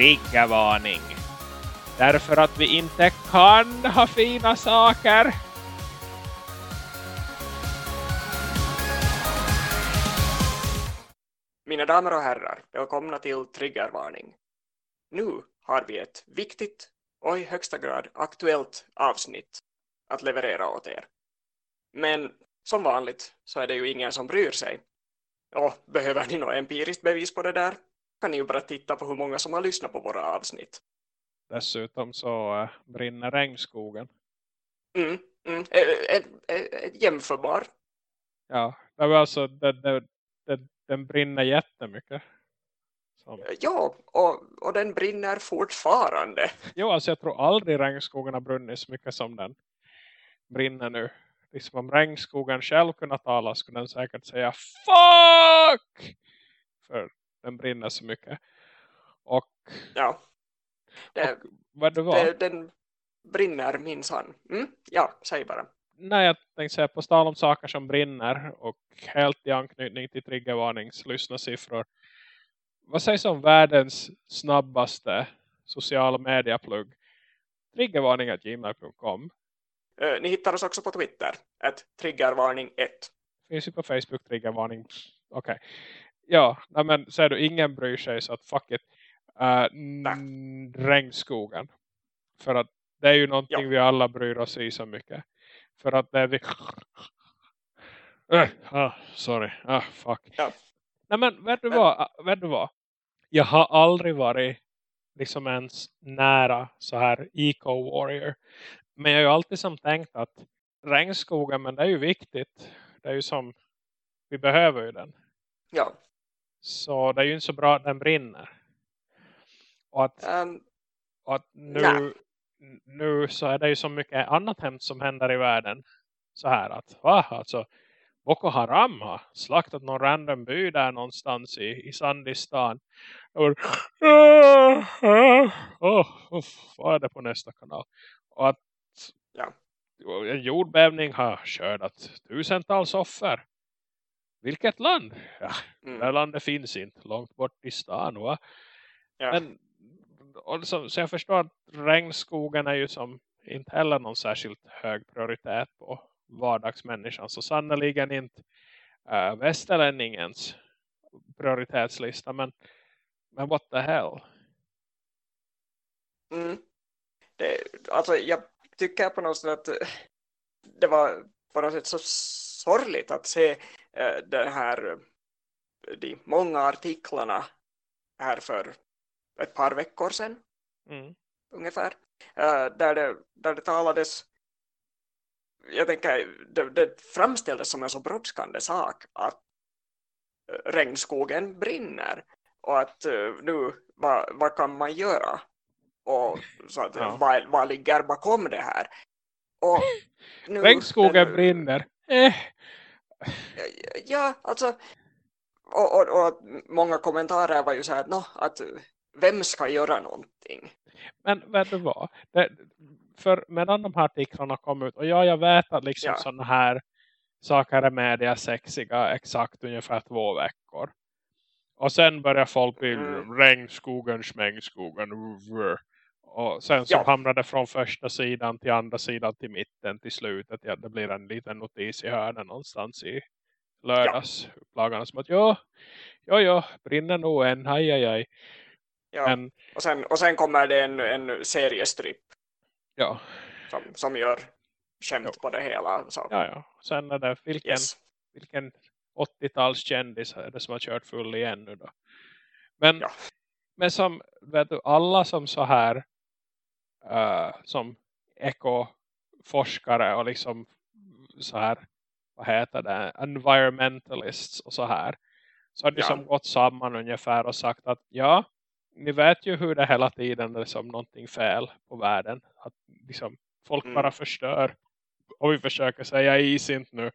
triggervarning. Därför att vi inte kan ha fina saker. Mina damer och herrar, välkomna till Triggervarning. Nu har vi ett viktigt och i högsta grad aktuellt avsnitt att leverera åt er. Men som vanligt så är det ju ingen som bryr sig. Och behöver ni något empiriskt bevis på det där kan ni ju bara titta på hur många som har lyssnat på våra avsnitt. Dessutom så äh, brinner regnskogen. Mm, mm, ett, ett, ett jämförbar. Ja, alltså det, det, det, den brinner jättemycket. Som... Ja, och, och den brinner fortfarande. Jo, alltså jag tror aldrig regnskogen har brunnit så mycket som den brinner nu. Liksom om regnskogen själv kunde tala skulle den säkert säga FUCK! För den brinner så mycket. Och, ja. Det, och vad det var? Det, den brinner minsann. Mm? Ja, säg bara. Nej, jag tänkte säga på tal om saker som brinner och helt i anknytning till triggervarnings lyssnarsiffror. Vad sägs om världens snabbaste sociala medieplugg? Triggervarning.gmail.com Ni hittar oss också på Twitter. Ett triggervarning 1. Finns ju på Facebook triggervarning. Okej. Ja, men säger du ingen bryr sig så att fuck it. Uh, regnskogen. För att det är ju någonting ja. vi alla bryr oss i så mycket. För att det är vi... Uh, ah, sorry. Ah, fuck. Ja. Nej men vet du, vad, vet du vad? Jag har aldrig varit liksom ens nära så här eco-warrior. Men jag har ju alltid som tänkt att regnskogen, men det är ju viktigt. Det är ju som, vi behöver ju den. Ja. Så det är ju inte så bra att den brinner. Och att, um, och att nu, nu så är det ju så mycket annat hemskt som händer i världen. Så här att, va, alltså Boko Haram har slaktat någon random by där någonstans i, i Sandistan. Och, oh, oh, vad är det på nästa kanal? Och att ja. en jordbävning har skördat tusentals offer. Vilket land? Ja, mm. Det landet finns inte långt bort i stan va? Ja. Men så, så jag förstår att regnskogen är ju som inte heller någon särskilt hög prioritet på vardagsmänniskan. Så sannoliken inte äh, västerlänningens prioritetslista. Men, men what the hell? Mm. Det, alltså jag tycker på något sätt att det var på något sätt så sorgligt att se den här de många artiklarna här för ett par veckor sedan mm. ungefär äh, där, det, där det talades jag tänker, det, det framställdes som en så brådskande sak att eh, regnskogen brinner och att uh, nu, vad, vad kan man göra? Och så att, ja. vad, vad ligger bakom det här? Och nu, regnskogen den, brinner. Eh. Ja, alltså och, och, och, många kommentarer var ju så här no, att vem ska göra någonting? Men vet du vad? Det, för medan de här artiklarna kom ut och ja, jag vet att liksom ja. sådana här saker är media sexiga exakt ungefär två veckor. Och sen börjar folk bli mm. regnskogen, smängskogen. Och sen så ja. hamnar från första sidan till andra sidan till mitten till slutet. Ja, det blir en liten notis i hörnen någonstans i lördagsupplagan. Ja. Som att ja, ja, ja, brinner nog en, aj, aj, aj. Ja. Men, och, sen, och sen kommer det en, en seriestripp Ja. Som, som gör skämt jo. på det hela. Så. Ja, ja. Sen är det vilken, yes. vilken 80-tals kändis är det som har kört full igen nu då. Men, ja. men som, vet du, alla som så här uh, som ekoforskare och liksom så här, vad heter det, environmentalists och så här. Så har de ja. som gått samman ungefär och sagt att ja, ni vet ju hur det hela tiden är som någonting fel på världen. Att liksom, folk mm. bara förstör. Och vi försöker säga is inte nu.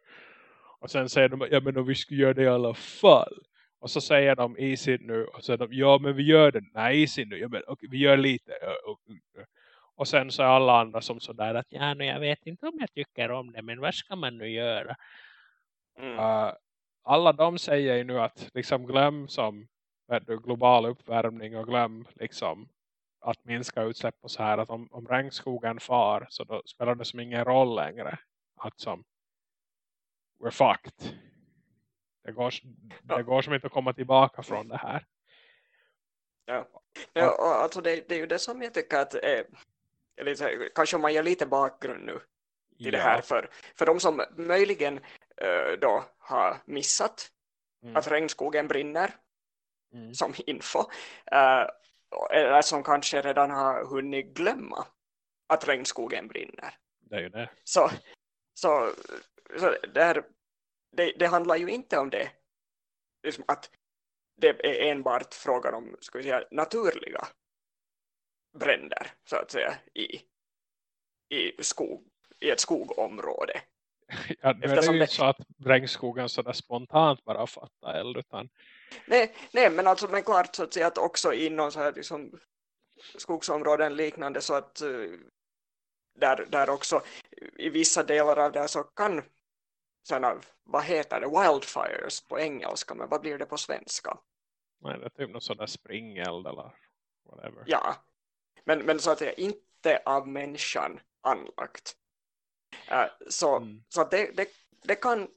Och sen säger de, ja men om vi skulle göra det i alla fall. Och så säger de is inte nu. Och så säger de, ja men vi gör det. Nej is inte nu. Ja men okay, vi gör lite. Och sen så är alla andra som sådär att ja nu jag vet inte om jag tycker om det. Men vad ska man nu göra? Mm. Uh, alla de säger ju nu att liksom glöm som du, global uppvärmning och glöm liksom att minska utsläpp och så här att om, om regnskogen far så då spelar det som ingen roll längre att som we're fucked det går, det går som inte att komma tillbaka från det här ja, ja alltså det, det är ju det som jag tycker att är, eller, kanske om man ger lite bakgrund nu till ja. det här för, för de som möjligen uh, då har missat mm. att regnskogen brinner mm. som info uh, eller som kanske redan har hunnit glömma att regnskogen brinner. Det är ju det. Så, så, så där, det, det handlar ju inte om det. Liksom att det är enbart frågan om ska vi säga, naturliga bränder så att säga i, i, skog, i ett skogområde. Ja, nu är det ju det... så att regnskogen sådär spontant bara fattar eld utan Nej, nej men alltså men klart så att säga att också inom så här liksom skogsområden liknande så att uh, där, där också i vissa delar av det så kan sådana, vad heter det, wildfires på engelska, men vad blir det på svenska? Nej, det är typ något sådär springeld eller whatever. Ja, men, men så att säga inte av människan anlagt. Uh, så mm. så det, det, det kan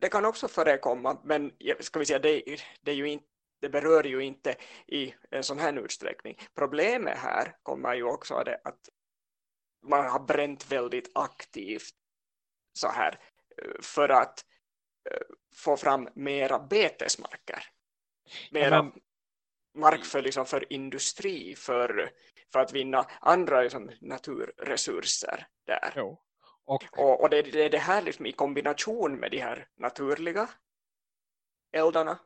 det kan också förekomma, men ska vi säga, det, det, är ju inte, det berör ju inte i en sån här utsträckning. Problemet här kommer ju också av det att man har bränt väldigt aktivt så här eh, för att eh, få fram mera betesmarker. Mera men... mark för, liksom, för industri, för, för att vinna andra liksom, naturresurser där. Jo. Och, och, och det, det är det här liksom i kombination med de här naturliga eldarna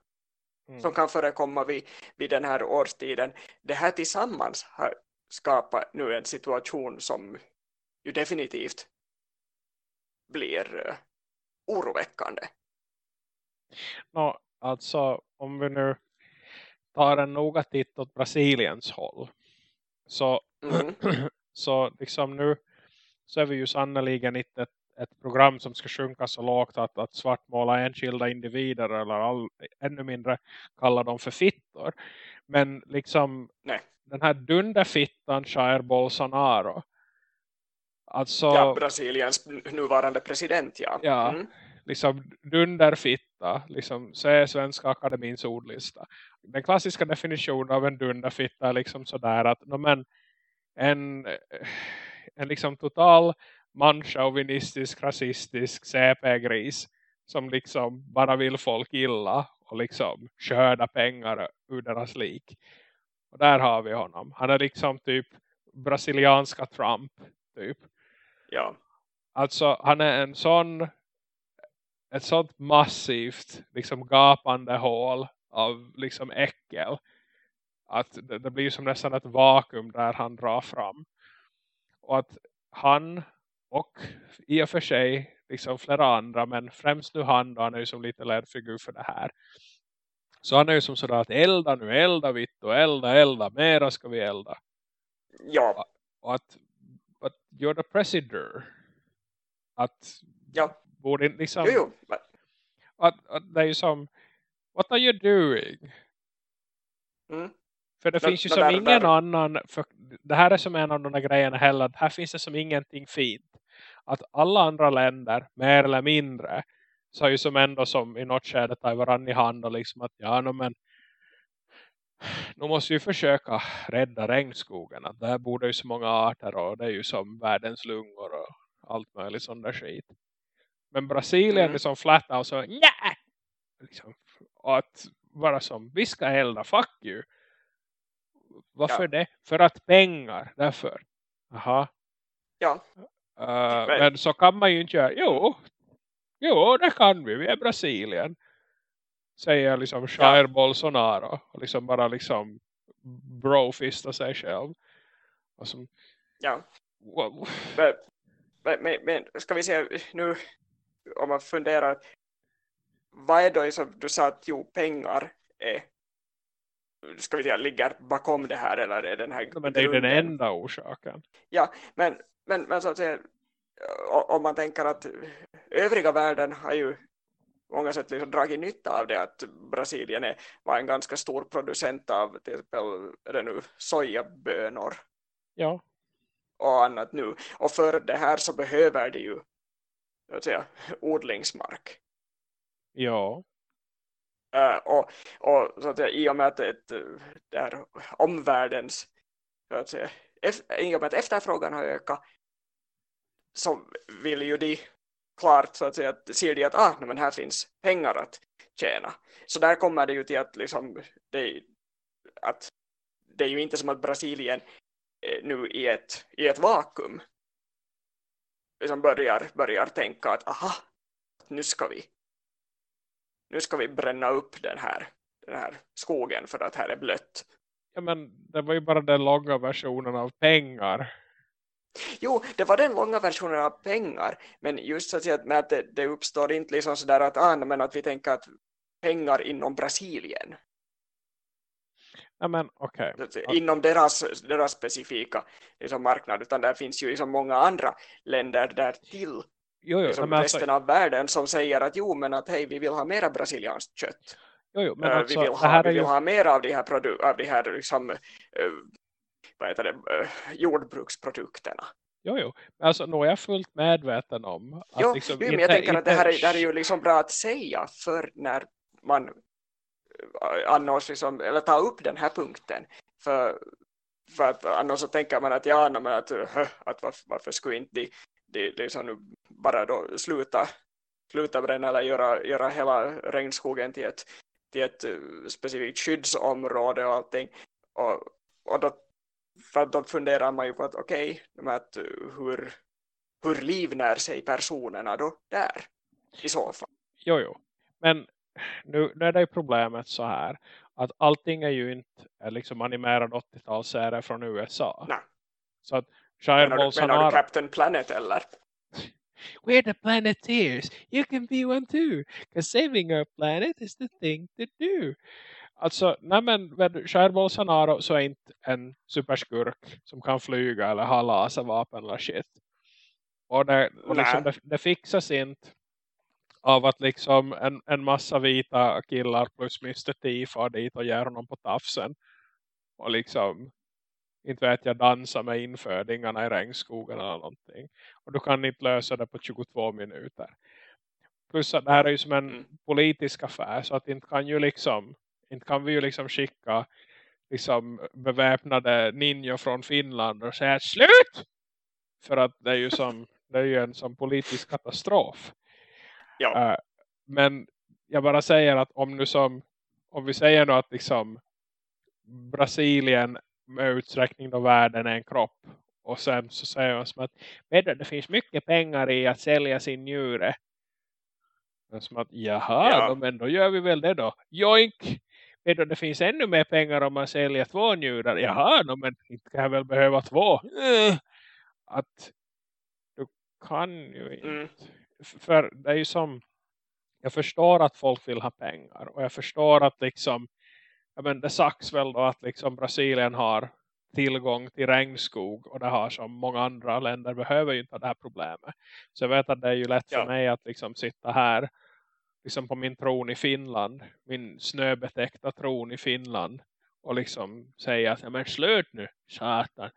mm. som kan förekomma vid, vid den här årstiden. Det här tillsammans har skapat nu en situation som ju definitivt blir uh, oroväckande. No, alltså om vi nu tar en noga titt åt Brasiliens håll så, mm. så liksom nu så är vi ju sannoliken inte ett, ett program som ska sjunka så lågt att, att svartmåla enskilda individer eller all, ännu mindre kalla dem för fittor. Men liksom Nej. den här dunderfittan Jair Bolsonaro alltså, ja, Brasiliens nuvarande president, ja. Ja, mm. liksom dunderfitta, liksom se Svenska Akademins ordlista. Den klassiska definitionen av en dunderfitta är liksom sådär att no, men, en en liksom total manchauvinistisk, rasistisk CP-gris som liksom bara vill folk illa och liksom skörda pengar ur deras lik. Och där har vi honom. Han är liksom typ brasilianska Trump typ. Ja. Alltså han är en sån ett sånt massivt liksom gapande hål av liksom äckel att det, det blir som nästan ett vakuum där han drar fram. Och att han och i och för sig liksom flera andra men främst nu han då, han är ju som lite ledfigur för det här. Så han är ju som sådär att elda nu, elda vitt och elda, elda, mera ska vi elda. Ja. Och att, att you're the president. Att ja. Borde liksom jo, jo. Att, att det är ju som what are you doing? Mm. För det, det finns ju det som där, ingen där. annan, för det här är som en av de där grejerna heller, här finns det som ingenting fint. Att alla andra länder, mer eller mindre, så har ju som ändå som i något skede tar varandra i hand och liksom att ja, no, men nu måste vi försöka rädda regnskogen. Att där bor det ju så många arter och det är ju som världens lungor och allt möjligt sån där skit. Men Brasilien mm. är som flat och så ja! Liksom, att vara som, vi ska elda, fuck you. Varför ja. det? För att pengar, därför. Aha. Ja. Uh, men. så kan man ju inte göra. Jo, jo det kan vi. Vi är Brasilien. Säger liksom Jair ja. Bolsonaro. Och liksom bara liksom brofista sig själv. Och som, ja. Wow. Men, men, men, ska vi se nu om man funderar vad är då som du sa att jo pengar är ska vi säga, ligger bakom det här eller är den här men det är ju den enda orsaken. Ja, men, men, men så att säga om man tänker att övriga världen har ju många sätt liksom dragit nytta av det att Brasilien är, var en ganska stor producent av till exempel det nu, sojabönor. Ja. Och annat nu. Och för det här så behöver det ju att säga, odlingsmark. Ja. Uh, och, och så att säga, i och med att ett, det här omvärldens så att säga, i och med att efterfrågan har ökat så vill ju de klart så att säga att ser de att ah, men här finns pengar att tjäna. Så där kommer det ju till att liksom det, att det är ju inte som att Brasilien eh, nu i ett, i ett vakuum liksom börjar, börjar tänka att aha, nu ska vi nu ska vi bränna upp den här, den här skogen för att här är blött. Ja men det var ju bara den långa versionen av pengar. Jo, det var den långa versionen av pengar. Men just så att säga att det, det uppstår inte liksom sådär att, ah, men att vi tänker att pengar inom Brasilien. Ja, men, okay. Inom deras, deras specifika liksom, marknad. Utan där finns ju liksom många andra länder där till jo, jo, liksom resten alltså... av världen som säger att jo men att hej vi vill ha mera brasilianskt kött. Jo, jo, men uh, alltså, vi vill ha, vi vill ju... ha mer av de här, produ av de här liksom, uh, vad heter det, uh, jordbruksprodukterna. Jo, jo. Alltså, nu är jag fullt medveten om att jo, liksom, jo, men jag tänker att det här, är, det här är ju liksom bra att säga för när man annars liksom, eller ta upp den här punkten. För, för att annars så tänker man att ja, men att, att varför, varför skulle inte de, de, de liksom bara då sluta, sluta bränna eller göra, göra hela regnskogen till ett, till ett eh, specifikt skyddsområde och allting. Och, och då för då funderar man ju på att okej, okay, eh, hur, hur livnär sig personerna då där i så fall? Jo, jo. Men nu, nu är det ju problemet så här att allting är ju inte liksom animerad 80-talsserie från USA. Nej. Så att Jair menar, Bolsonaro... Menar du Captain Planet eller? We're the planeteers. You can be one too. Because saving our planet is the thing to do. Alltså, nej men Jair Bolsonaro så är inte en superskurk som kan flyga eller ha laservapen eller shit. Och det, liksom, det, det fixas inte av att liksom en, en massa vita killar plus Mr. T far dit och ger honom på tafsen. Och liksom, inte vet jag, dansa med infödingarna i regnskogen eller någonting. Och du kan inte lösa det på 22 minuter. Plus att det här är ju som en mm. politisk affär så att inte kan ju liksom inte kan vi ju liksom skicka liksom beväpnade ninja från Finland och säga slut! För att det är ju som det är ju en som politisk katastrof. Ja. Uh, men jag bara säger att om nu som om vi säger nu att liksom Brasilien med utsträckning då världen är en kropp och sen så säger man som att det finns mycket pengar i att sälja sin njure. Men som att jaha, ja. då, men då gör vi väl det då. Joink! Vet du, det finns ännu mer pengar om man säljer två njurar. Jaha, no, men inte kan jag väl behöva två. Uh, att du kan ju inte. Mm. För det är ju som, jag förstår att folk vill ha pengar. Och jag förstår att liksom, ja, men det sagts väl då att liksom Brasilien har tillgång till regnskog och det har som många andra länder behöver ju inte ha det här problemet. Så jag vet att det är ju lätt för ja. mig att liksom sitta här liksom på min tron i Finland. Min snöbetäckta tron i Finland. Och liksom säga att, ja men slut nu, satan.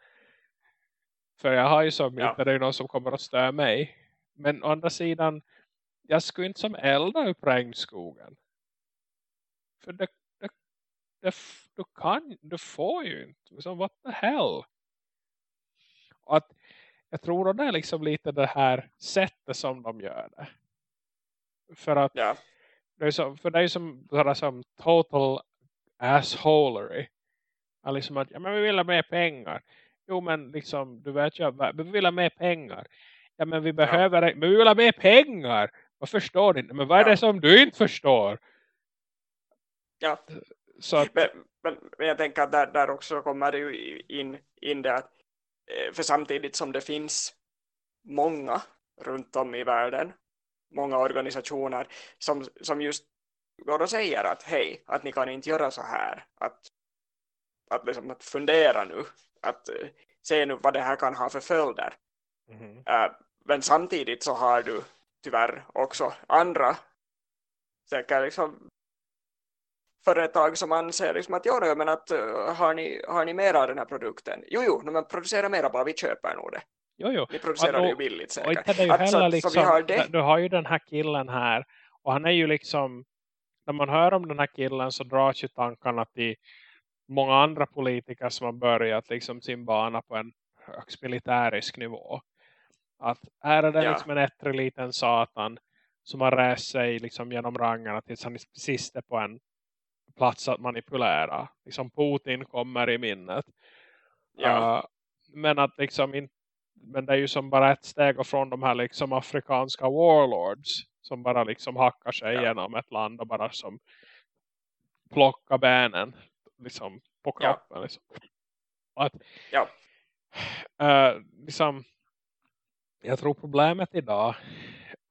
För jag har ju som ja. inte det är någon som kommer att störa mig. Men å andra sidan, jag skulle inte som elda upp regnskogen. För det, det, det, du kan, du får ju inte. Liksom, what the hell? Och att jag tror att det är liksom lite det här sättet som de gör det. För att ja. det är så, för det är som, sådär, som total assholery. Liksom att, ja men vi vill ha mer pengar. Jo men liksom, du vet ju, vi vill ha mer pengar. Ja men vi behöver, ja. men vi vill ha mer pengar. Vad förstår du inte? Men vad är ja. det som du inte förstår? Ja, så att, men, men, men, jag tänker att där, där också kommer det ju in, in det att eh, för samtidigt som det finns många runt om i världen många organisationer som, som just går och säger att hej, att ni kan inte göra så här. Att, att, liksom, att fundera nu. Att uh, se nu vad det här kan ha för följder. Mm men samtidigt så har du tyvärr också andra säkert liksom företag som anser liksom att, jo, men att, uh, har, ni, har ni mera av den här produkten? Jo, jo, men producera mera bara, vi köper nog det. Jo, jo. Ni producerar det ju billigt säkert. Och det ju heller, så, liksom, så har det. Du har ju den här killen här och han är ju liksom när man hör om den här killen så dras ju tankarna till många andra politiker som har börjat liksom sin bana på en högst militärisk nivå. Att här är det ja. liksom en ettrig liten satan som har räst sig liksom genom rangarna tills han sist är på en plats att manipulera. Liksom Putin kommer i minnet. Ja. Uh, men att liksom in, men det är ju som bara ett steg från de här liksom afrikanska warlords som bara liksom hackar sig ja. genom ett land och bara som plockar benen liksom på kroppen. Ja. Liksom. Att, ja. Uh, liksom, jag tror problemet idag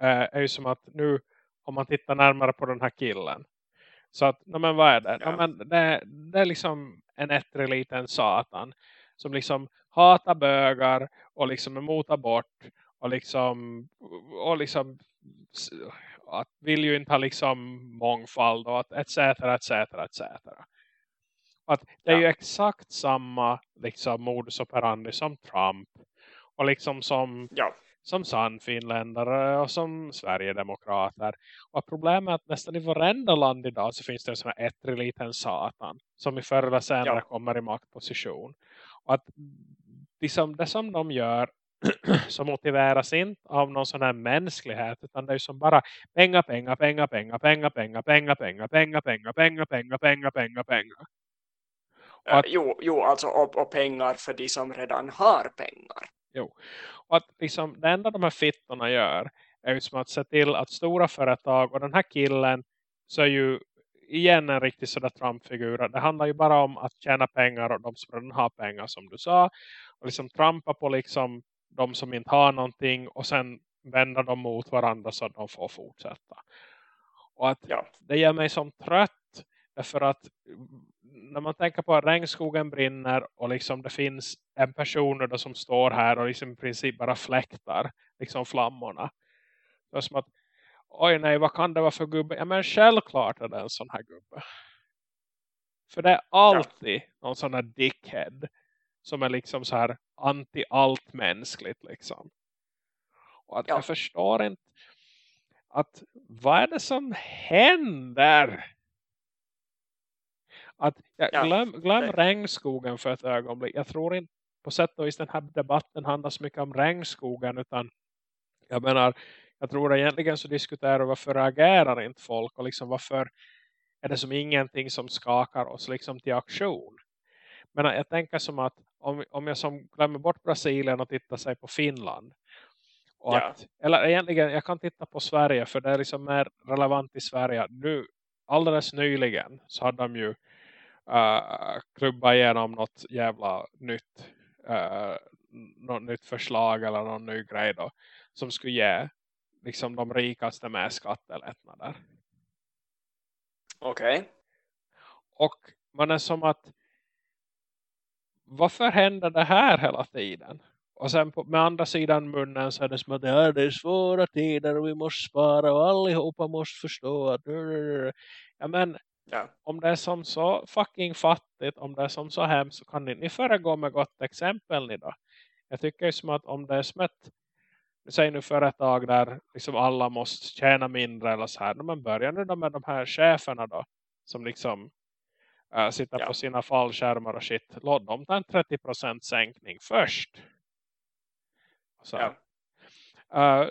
uh, är ju som att nu om man tittar närmare på den här killen så att, no, men vad är det? Ja. No, men det, det är liksom en ettrig liten satan som liksom hatar bögar och liksom är emot abort och liksom och liksom att vill ju inte ha liksom mångfald och att etc etc etc att det är ja. ju exakt samma liksom modus operandi som Trump och liksom som ja. som sannfinländare och som Sverigedemokrater och problemet är att nästan i varenda land idag så finns det en sån här ettrig liten satan som i förr eller senare ja. kommer i maktposition och att liksom det som de gör så motiveras inte av någon sån här mänsklighet utan det är som bara pengar, pengar, pengar, pengar, pengar, pengar, pengar, pengar, pengar, pengar, pengar, pengar, pengar, pengar, pengar. Att, jo, jo, alltså och, och, pengar för de som redan har pengar. Jo, och att liksom det enda de här fittorna gör är ju som att se till att stora företag och den här killen så är ju igen en riktig sådär Trump-figur. Det handlar ju bara om att tjäna pengar och de som redan har pengar som du sa. Och liksom trampa på liksom de som inte har någonting och sen vända dem mot varandra så att de får fortsätta. Och att ja. det gör mig som trött därför att när man tänker på att regnskogen brinner och liksom det finns en person då som står här och liksom i princip bara fläktar liksom flammorna. Det är som att oj nej vad kan det vara för gubbe? Ja men självklart är det en sån här gubbe. För det är alltid ja. någon sån här dickhead som är liksom så här anti allt mänskligt liksom. Och att ja. jag förstår inte att vad är det som händer? Att ja, glöm, glöm regnskogen för ett ögonblick. Jag tror inte på sätt och vis den här debatten handlar så mycket om regnskogen utan jag menar, jag tror egentligen så diskuterar varför reagerar inte folk och liksom varför är det som ingenting som skakar oss liksom till aktion. Men jag tänker som att om, om jag som glömmer bort Brasilien och tittar sig på Finland. Och ja. att, eller egentligen, jag kan titta på Sverige för det är liksom mer relevant i Sverige. Nu, alldeles nyligen så hade de ju uh, klubbat igenom något jävla nytt, uh, något nytt förslag eller någon ny grej då. Som skulle ge liksom de rikaste med skattelättnader. Okej. Okay. Och man är som att varför händer det här hela tiden? Och sen på, med andra sidan munnen så är det som att det är svåra tider och vi måste spara och allihopa måste förstå att ja, men ja. om det är som så fucking fattigt, om det är som så hemskt så kan ni, ni föregå med gott exempel ni då. Jag tycker som att om det är som ett säg nu företag där liksom alla måste tjäna mindre eller så här, men börjar nu då med de här cheferna då som liksom äh, sitter ja. på sina fallskärmar och shit. Låt dem ta en 30% sänkning först. Så. Ja. Uh,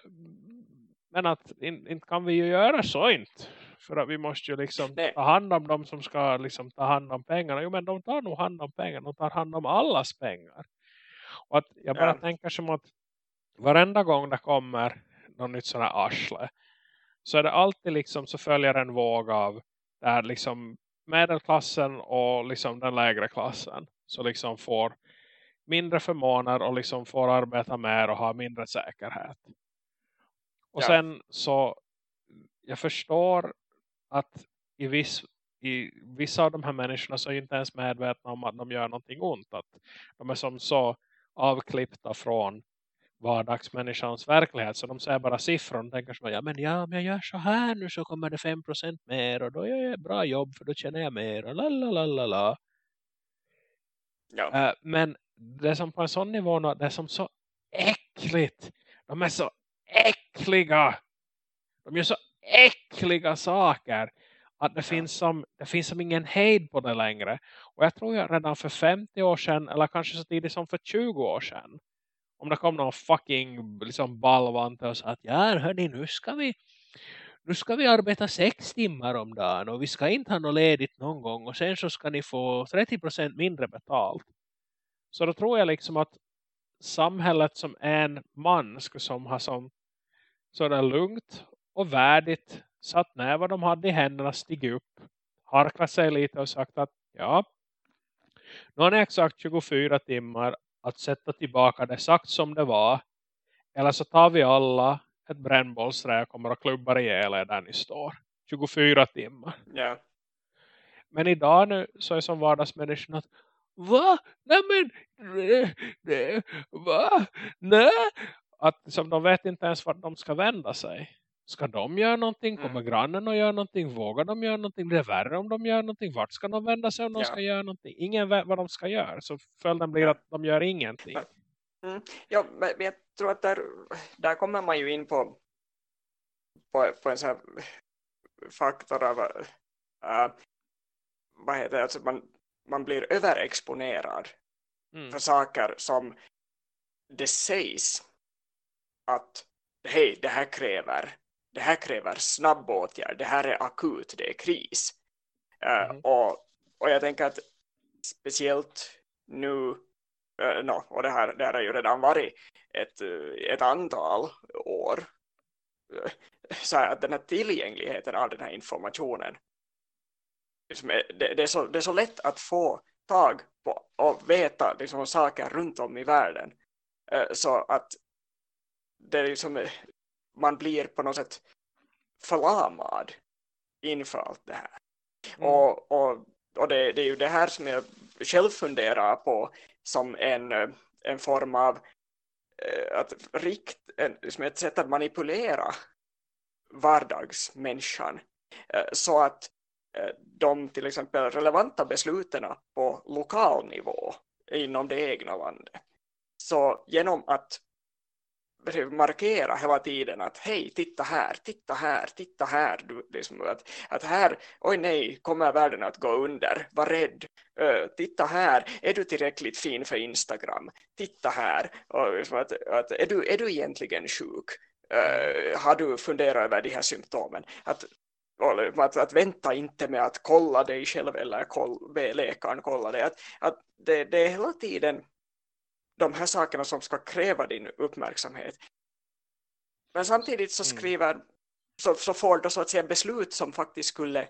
men att inte in kan vi ju göra så inte. För att vi måste ju liksom Nej. ta hand om dem som ska liksom ta hand om pengarna. Jo men de tar nog hand om pengarna. De tar hand om allas pengar. Och att jag bara ja. tänker som att varenda gång det kommer något nytt sån här arsle. Så är det alltid liksom så följer en våg av där liksom medelklassen och liksom den lägre klassen så liksom får mindre förmåner och liksom får arbeta mer och ha mindre säkerhet. Och ja. sen så jag förstår att i, viss, i vissa av de här människorna så är inte ens medvetna om att de gör någonting ont. Att de är som så avklippta från vardagsmänniskans verklighet. Så de ser bara siffror och tänker så ja men, ja, men jag gör så här nu så kommer det 5% mer och då gör jag bra jobb för då tjänar jag mer och lalalala. Ja. Uh, men det är som på en sån nivå det är som så äckligt. De är så äckliga. De gör så äckliga saker att det, ja. finns som, det finns som ingen hejd på det längre. Och jag tror jag redan för 50 år sedan eller kanske så tidigt som för 20 år sedan om det kom någon fucking liksom balvante och sa att ja hörni nu ska vi nu ska vi arbeta sex timmar om dagen och vi ska inte ha något ledigt någon gång och sen så ska ni få 30% mindre betalt. Så då tror jag liksom att samhället som en man skulle som ha som sådär lugnt och värdigt satt ner vad de hade i händerna, stig upp, harkat sig lite och sagt att ja, nu har ni exakt 24 timmar att sätta tillbaka det sagt som det var. Eller så tar vi alla ett brännbollsträ och kommer att klubba ihjäl er där ni står. 24 timmar. Yeah. Men idag nu så är som vardagsmänniskan att Va? Nej men nej, nej, va? Nej. Att som de vet inte ens vart de ska vända sig. Ska de göra någonting? Kommer mm. grannen att göra någonting? Vågar de göra någonting? Blir det värre om de gör någonting? Vart ska de vända sig om de ja. ska göra någonting? Ingen vet vad de ska göra. Så följden blir att de gör ingenting. Mm. Ja, men jag tror att där, där kommer man ju in på, på, på en sån här faktor av uh, vad heter det? Alltså man, man blir överexponerad mm. för saker som det sägs att hej, det här kräver det här kräver snabb åtgärd, det här är akut, det är kris. Eh, mm. Uh, och, och jag tänker att speciellt nu, uh, no, och det här, det här har ju redan varit ett, ett antal år, uh, så att den här tillgängligheten av den här informationen, liksom, det, det, är så, det är så lätt att få tag på och veta liksom, saker runt om i världen. Så att det är liksom, man blir på något sätt förlamad inför allt det här. Mm. Och, och, och det, det, är ju det här som jag själv funderar på som en, en form av eh, att rikt, en, som ett sätt att manipulera vardagsmänniskan eh, så att eh, de till exempel relevanta besluten på lokal nivå inom det egna landet. Så genom att markera hela tiden att hej, titta här, titta här, titta här. Du, liksom, att, att här, oj nej, kommer världen att gå under? Var rädd. Uh, titta här, är du tillräckligt fin för Instagram? Titta här. Och, liksom, att, att, är, du, är du egentligen sjuk? Uh, har du funderat över de här symptomen? Att, att, att vänta inte med att kolla dig själv eller koll, be läkaren kolla dig. Att, att det, det är hela tiden de här sakerna som ska kräva din uppmärksamhet. Men samtidigt så mm. skriver mm. så, så får du så att säga beslut som faktiskt skulle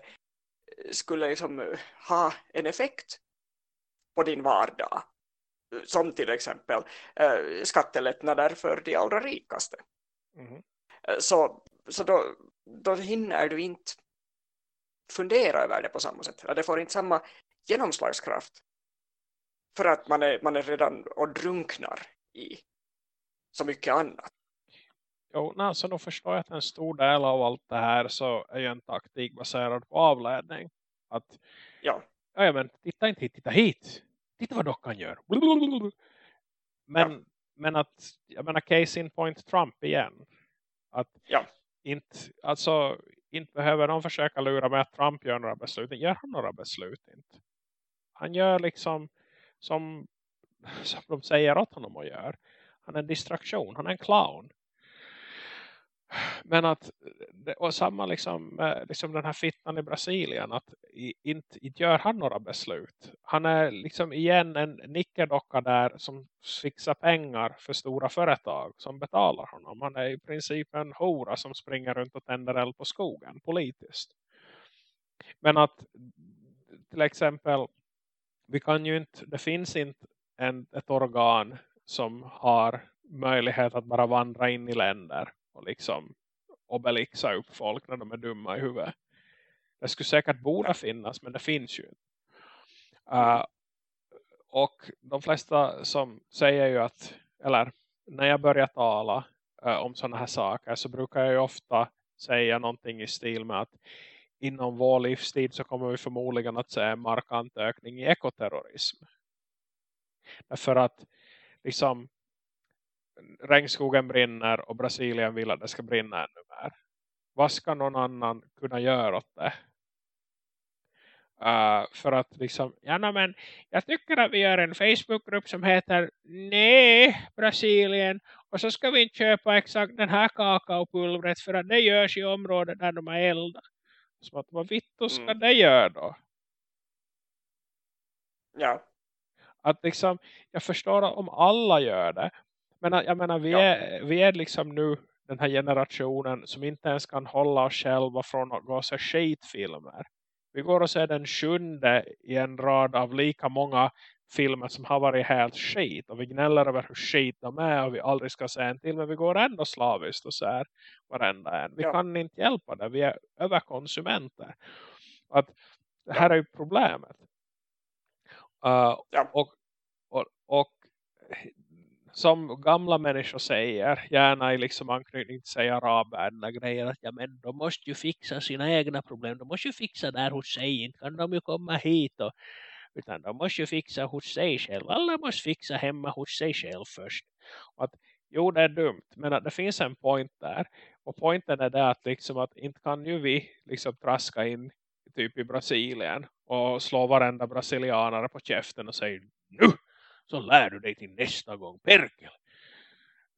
skulle liksom ha en effekt på din vardag. Som till exempel äh, skattelättnader för de allra rikaste. Mm. Så, så då, då hinner du inte fundera över det på samma sätt. Det får inte samma genomslagskraft för att man är, man är redan och drunknar i så mycket annat. Jo, nej, så då förstår jag att en stor del av allt det här så är ju en taktik baserad på avledning. Att, ja. ja men titta inte hit, titta hit. Titta vad dockan gör. Men, ja. men att, jag menar case in point Trump igen. Att ja. inte, alltså, inte behöver de försöka lura med att Trump gör några beslut. Gör han några beslut inte. Han gör liksom som, som de säger åt honom att göra. Han är en distraktion, han är en clown. Men att, och samma liksom, eh, liksom den här fittan i Brasilien, att inte, inte gör han några beslut. Han är liksom igen en nickedocka där som fixar pengar för stora företag som betalar honom. Han är i princip en hora som springer runt och tänder eld på skogen politiskt. Men att till exempel vi kan ju inte, det finns inte en, ett organ som har möjlighet att bara vandra in i länder och liksom obelixa upp folk när de är dumma i huvudet. Det skulle säkert borde finnas men det finns ju inte. Uh, och de flesta som säger ju att eller när jag börjar tala uh, om sådana här saker så brukar jag ju ofta säga någonting i stil med att inom vår livstid så kommer vi förmodligen att se en markant ökning i ekoterrorism. Därför att liksom regnskogen brinner och Brasilien vill att det ska brinna ännu mer. Vad ska någon annan kunna göra åt det? Uh, för att liksom, ja men jag tycker att vi gör en Facebookgrupp som heter Nej Brasilien och så ska vi inte köpa exakt den här kakaopulvret för att det görs i området där de är eldat. Som att vad vitt ska mm. det göra då? Ja. Att liksom, jag förstår om alla gör det. Men jag menar, vi, ja. är, vi är liksom nu den här generationen som inte ens kan hålla oss själva från att gå och se skitfilmer. Vi går och ser den sjunde i en rad av lika många filmer som har varit helt skit. Och vi gnäller över hur skit de är och vi aldrig ska se en till. Men vi går ändå slaviskt och ser varenda en. Vi ja. kan inte hjälpa det. Vi är överkonsumenter. Att det här är ju problemet. Uh, ja. och, och, och som gamla människor säger, gärna i liksom anknytning till sig arabvärlden grejer att ja men de måste ju fixa sina egna problem, de måste ju fixa där hos sig, inte kan de ju komma hit och, utan de måste ju fixa hos sig själv, alla måste fixa hemma hos sig själv först. Och att, jo det är dumt, men att det finns en point där, och pointen är det att liksom att inte kan ju vi liksom traska in typ i Brasilien och slå varenda brasilianare på käften och säga nu så lär du dig till nästa gång, Perkel.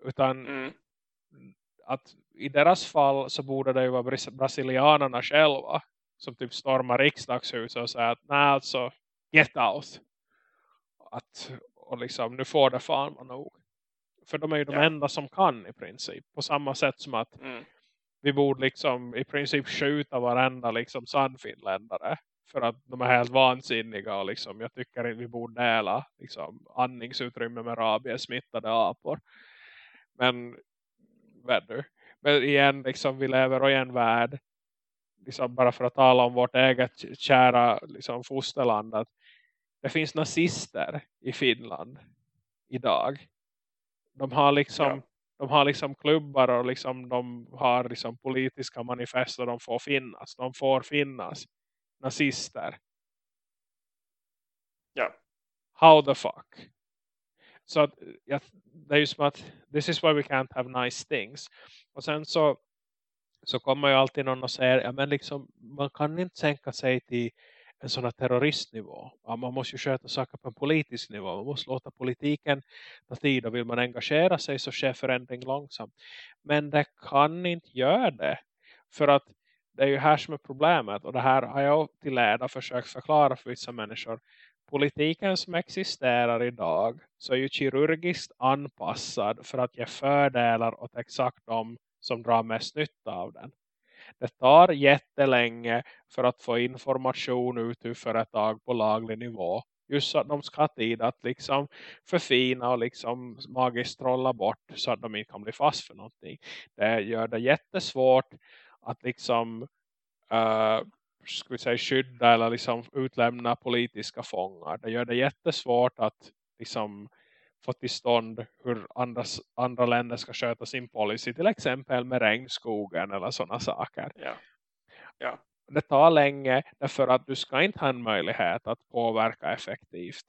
Utan mm. att i deras fall så borde det ju vara brasilianerna själva som typ stormar riksdagshuset och säger att nej alltså, get out. Att, och liksom, nu får det fan vara nog. För de är ju de ja. enda som kan i princip. På samma sätt som att mm. vi borde liksom i princip skjuta varenda liksom sandfinländare för att de är helt vansinniga och liksom, jag tycker att vi borde dela liksom, andningsutrymme med rabiesmittade apor. Men, du, men igen, liksom, vi lever i en värld liksom, bara för att tala om vårt eget kära liksom, fosterland att det finns nazister i Finland idag. De har liksom ja. de har liksom klubbar och liksom de har liksom politiska manifest och de får finnas. De får finnas nazister. Ja. How the fuck? Så att, ja, det är ju som att this is why we can't have nice things. Och sen så så kommer ju alltid någon och säger ja men liksom man kan inte sänka sig till en sån här terroristnivå. Ja, man måste ju sköta saker på en politisk nivå. Man måste låta politiken ta tid och vill man engagera sig så sker förändring långsamt. Men det kan inte göra det. För att det är ju här som är problemet. Och det här har jag till leda försökt förklara för vissa människor. Politiken som existerar idag så är ju kirurgiskt anpassad för att ge fördelar åt exakt de som drar mest nytta av den. Det tar jättelänge för att få information ut ur företag på laglig nivå. Just så att de ska ha tid att liksom förfina och liksom magiskt trolla bort så att de inte kan bli fast för någonting. Det gör det jättesvårt att liksom uh, ska vi säga, skydda eller liksom utlämna politiska fångar. Det gör det jättesvårt att liksom få till stånd hur andra, andra länder ska sköta sin policy. Till exempel med regnskogen eller sådana saker. Ja. Ja. Det tar länge därför att du ska inte ha en möjlighet att påverka effektivt.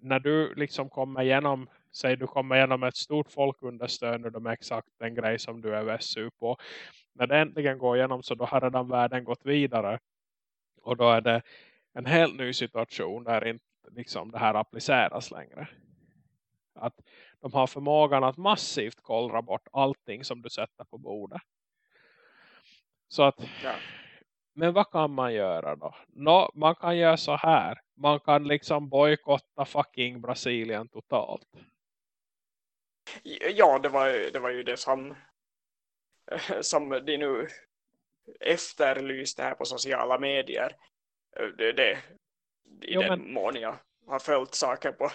När du liksom kommer igenom säg du kommer igenom ett stort folkunderstöd och de är exakt den grej som du är vässu på när det äntligen går igenom så då har redan världen gått vidare. Och då är det en helt ny situation där inte liksom det här appliceras längre. Att de har förmågan att massivt kollra bort allting som du sätter på bordet. Så att, ja. men vad kan man göra då? No, man kan göra så här. Man kan liksom bojkotta fucking Brasilien totalt. Ja, det var, det var ju det som som de nu efterlyste här på sociala medier. Det, det, I jo, den men... mån jag har följt saker på,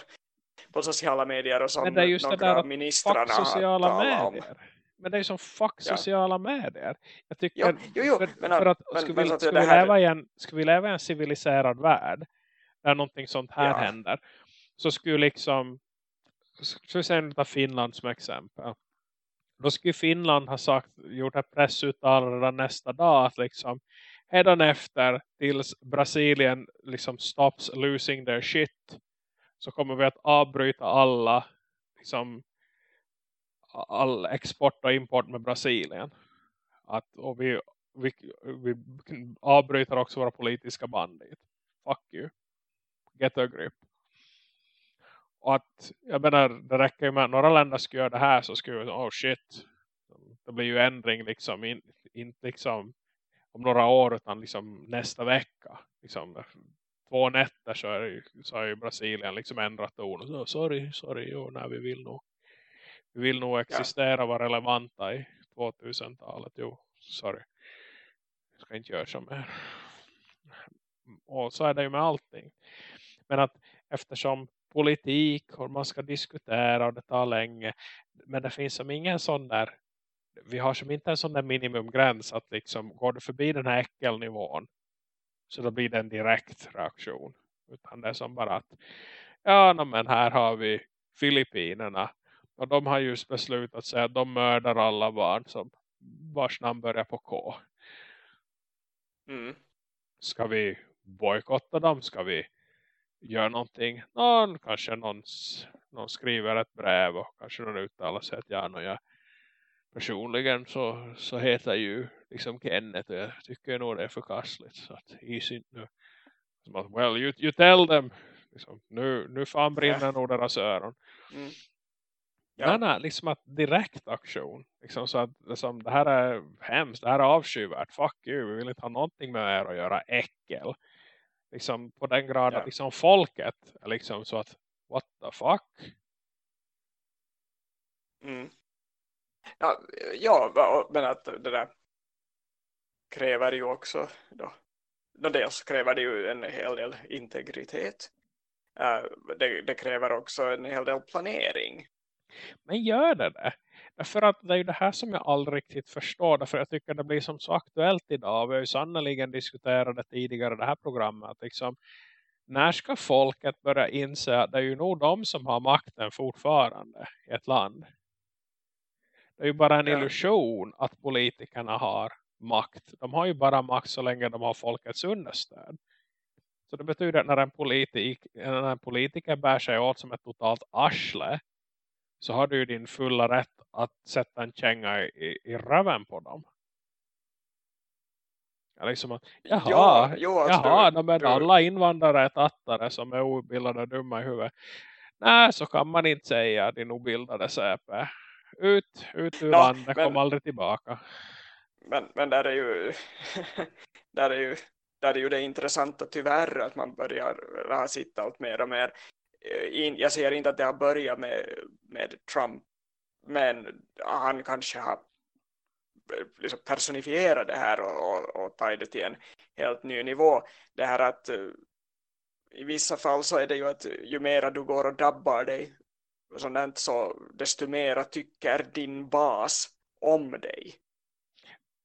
på sociala medier och som men det är just några det där ministrarna sociala medier. Om. Men det är ju som fuck ja. sociala medier. Jag tycker, jo, jo, jo. För, men, för att, men, ska, vi, ska, vi här... leva i en, vi leva i en civiliserad värld där någonting sånt här ja. händer så skulle liksom ska vi säga Finland som exempel. Då skulle Finland ha sagt, gjort ett pressuttalande nästa dag att liksom efter tills Brasilien liksom stops losing their shit så kommer vi att avbryta alla liksom all export och import med Brasilien. Att, och vi, vi, vi avbryter också våra politiska band dit. Fuck you. Get a grip. Och att, jag menar, det räcker ju med att några länder skulle göra det här så skulle vi, oh shit. Det blir ju ändring liksom, inte in, liksom om några år utan liksom nästa vecka. Liksom, två nätter så, är ju, så har ju Brasilien liksom ändrat ton. Så, sorry, sorry, jo, nej, vi vill nog vi vill nog existera och vara relevanta i 2000-talet. Jo, sorry. Jag ska inte göra så mer. Och så är det ju med allting. Men att eftersom politik och man ska diskutera och det tar länge. Men det finns som ingen sån där vi har som inte en sån där minimumgräns att liksom går du förbi den här äckelnivån så då blir det en direkt reaktion. Utan det är som bara att ja men här har vi Filippinerna och de har just beslutat sig att de mördar alla barn som vars namn börjar på K. Mm. Ska vi bojkotta dem? Ska vi göra någonting? Någon, kanske någon, någon skriver ett brev och kanske någon uttalar sig att ja, jag personligen så, så heter ju liksom Kenneth och jag tycker nog det är förkastligt så att easy nu som att, well you, you tell them liksom, nu, nu fan brinner ja. nog deras öron mm. ja. nej, nej, liksom att direkt aktion liksom så att liksom, det här är hemskt, det här är avskyvärt fuck you, vi vill inte ha någonting med er att göra äckel liksom på den graden, ja. liksom folket är liksom så att what the fuck mm. Ja, ja, men att det där kräver ju också då, då dels kräver det ju en hel del integritet. Äh, det, det, kräver också en hel del planering. Men gör det det? För att det är ju det här som jag aldrig riktigt förstår. Därför jag tycker det blir som så aktuellt idag. Vi har ju sannoliken diskuterat det tidigare det här programmet. Liksom, när ska folket börja inse att det är ju nog de som har makten fortfarande i ett land? Det är ju bara en ja. illusion att politikerna har makt. De har ju bara makt så länge de har folkets understöd. Så det betyder att när en, politik, när en politiker bär sig åt som ett totalt arsle så har du ju din fulla rätt att sätta en känga i, i röven på dem. Ja, liksom att, jaha, ja, jo, alltså jaha du, men du, alla invandrare är tattare som är obildade och dumma i huvudet. Nej, så kan man inte säga din obildade säpe ut, ut ur no, landet, men, kom aldrig tillbaka. Men, men där är ju där är ju där är ju det intressanta tyvärr att man börjar sitta allt mer och mer. Eh, jag säger inte att det har börjat med, med Trump men han kanske har eh, liksom personifierat det här och, och, och tagit det till en helt ny nivå. Det här att eh, i vissa fall så är det ju att ju mera du går och dabbar dig sådant så desto mera tycker din bas om dig.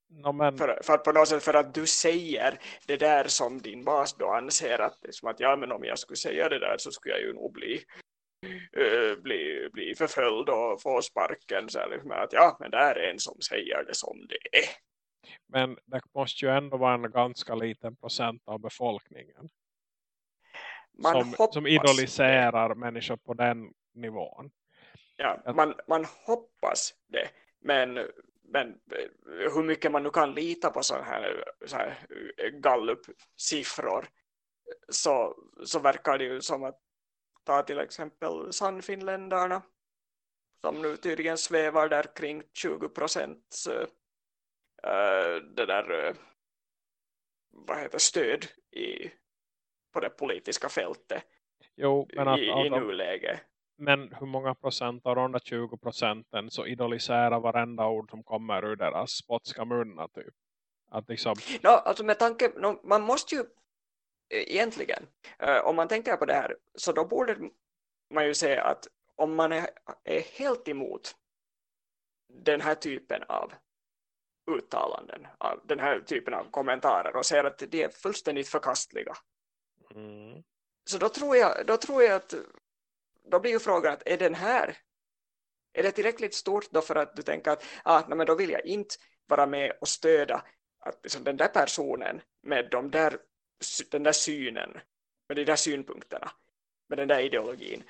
No, men... för, för, att på något sätt för att du säger det där som din bas då anser att, som att ja men om jag skulle säga det där så skulle jag ju nog bli uh, bli, bli förföljd och få sparken så liksom att ja men där är en som säger det som det är. Men det måste ju ändå vara en ganska liten procent av befolkningen man som, som idoliserar det. människor på den nivån. Ja, man, man hoppas det. Men, men hur mycket man nu kan lita på sådana här, så här Gallup-siffror så, så verkar det ju som att ta till exempel Sannfinländarna som nu tydligen svävar där kring 20 procent äh, det där äh, vad heter stöd i, på det politiska fältet jo, men att, i, i nuläget men hur många procent av de där 20 procenten så idoliserar varenda ord som kommer ur deras spotska munnar typ. Att liksom... No, alltså med tanke, no, man måste ju eh, egentligen, uh, om man tänker på det här så då borde man ju säga att om man är, är helt emot den här typen av uttalanden, av den här typen av kommentarer och säger att de är fullständigt förkastliga. Mm. Så då tror jag, då tror jag att då blir ju frågan att är den här är det tillräckligt stort då för att du tänker att ah, nej, men då vill jag inte vara med och stödja att liksom, den där personen med de där, den där synen med de där synpunkterna med den där ideologin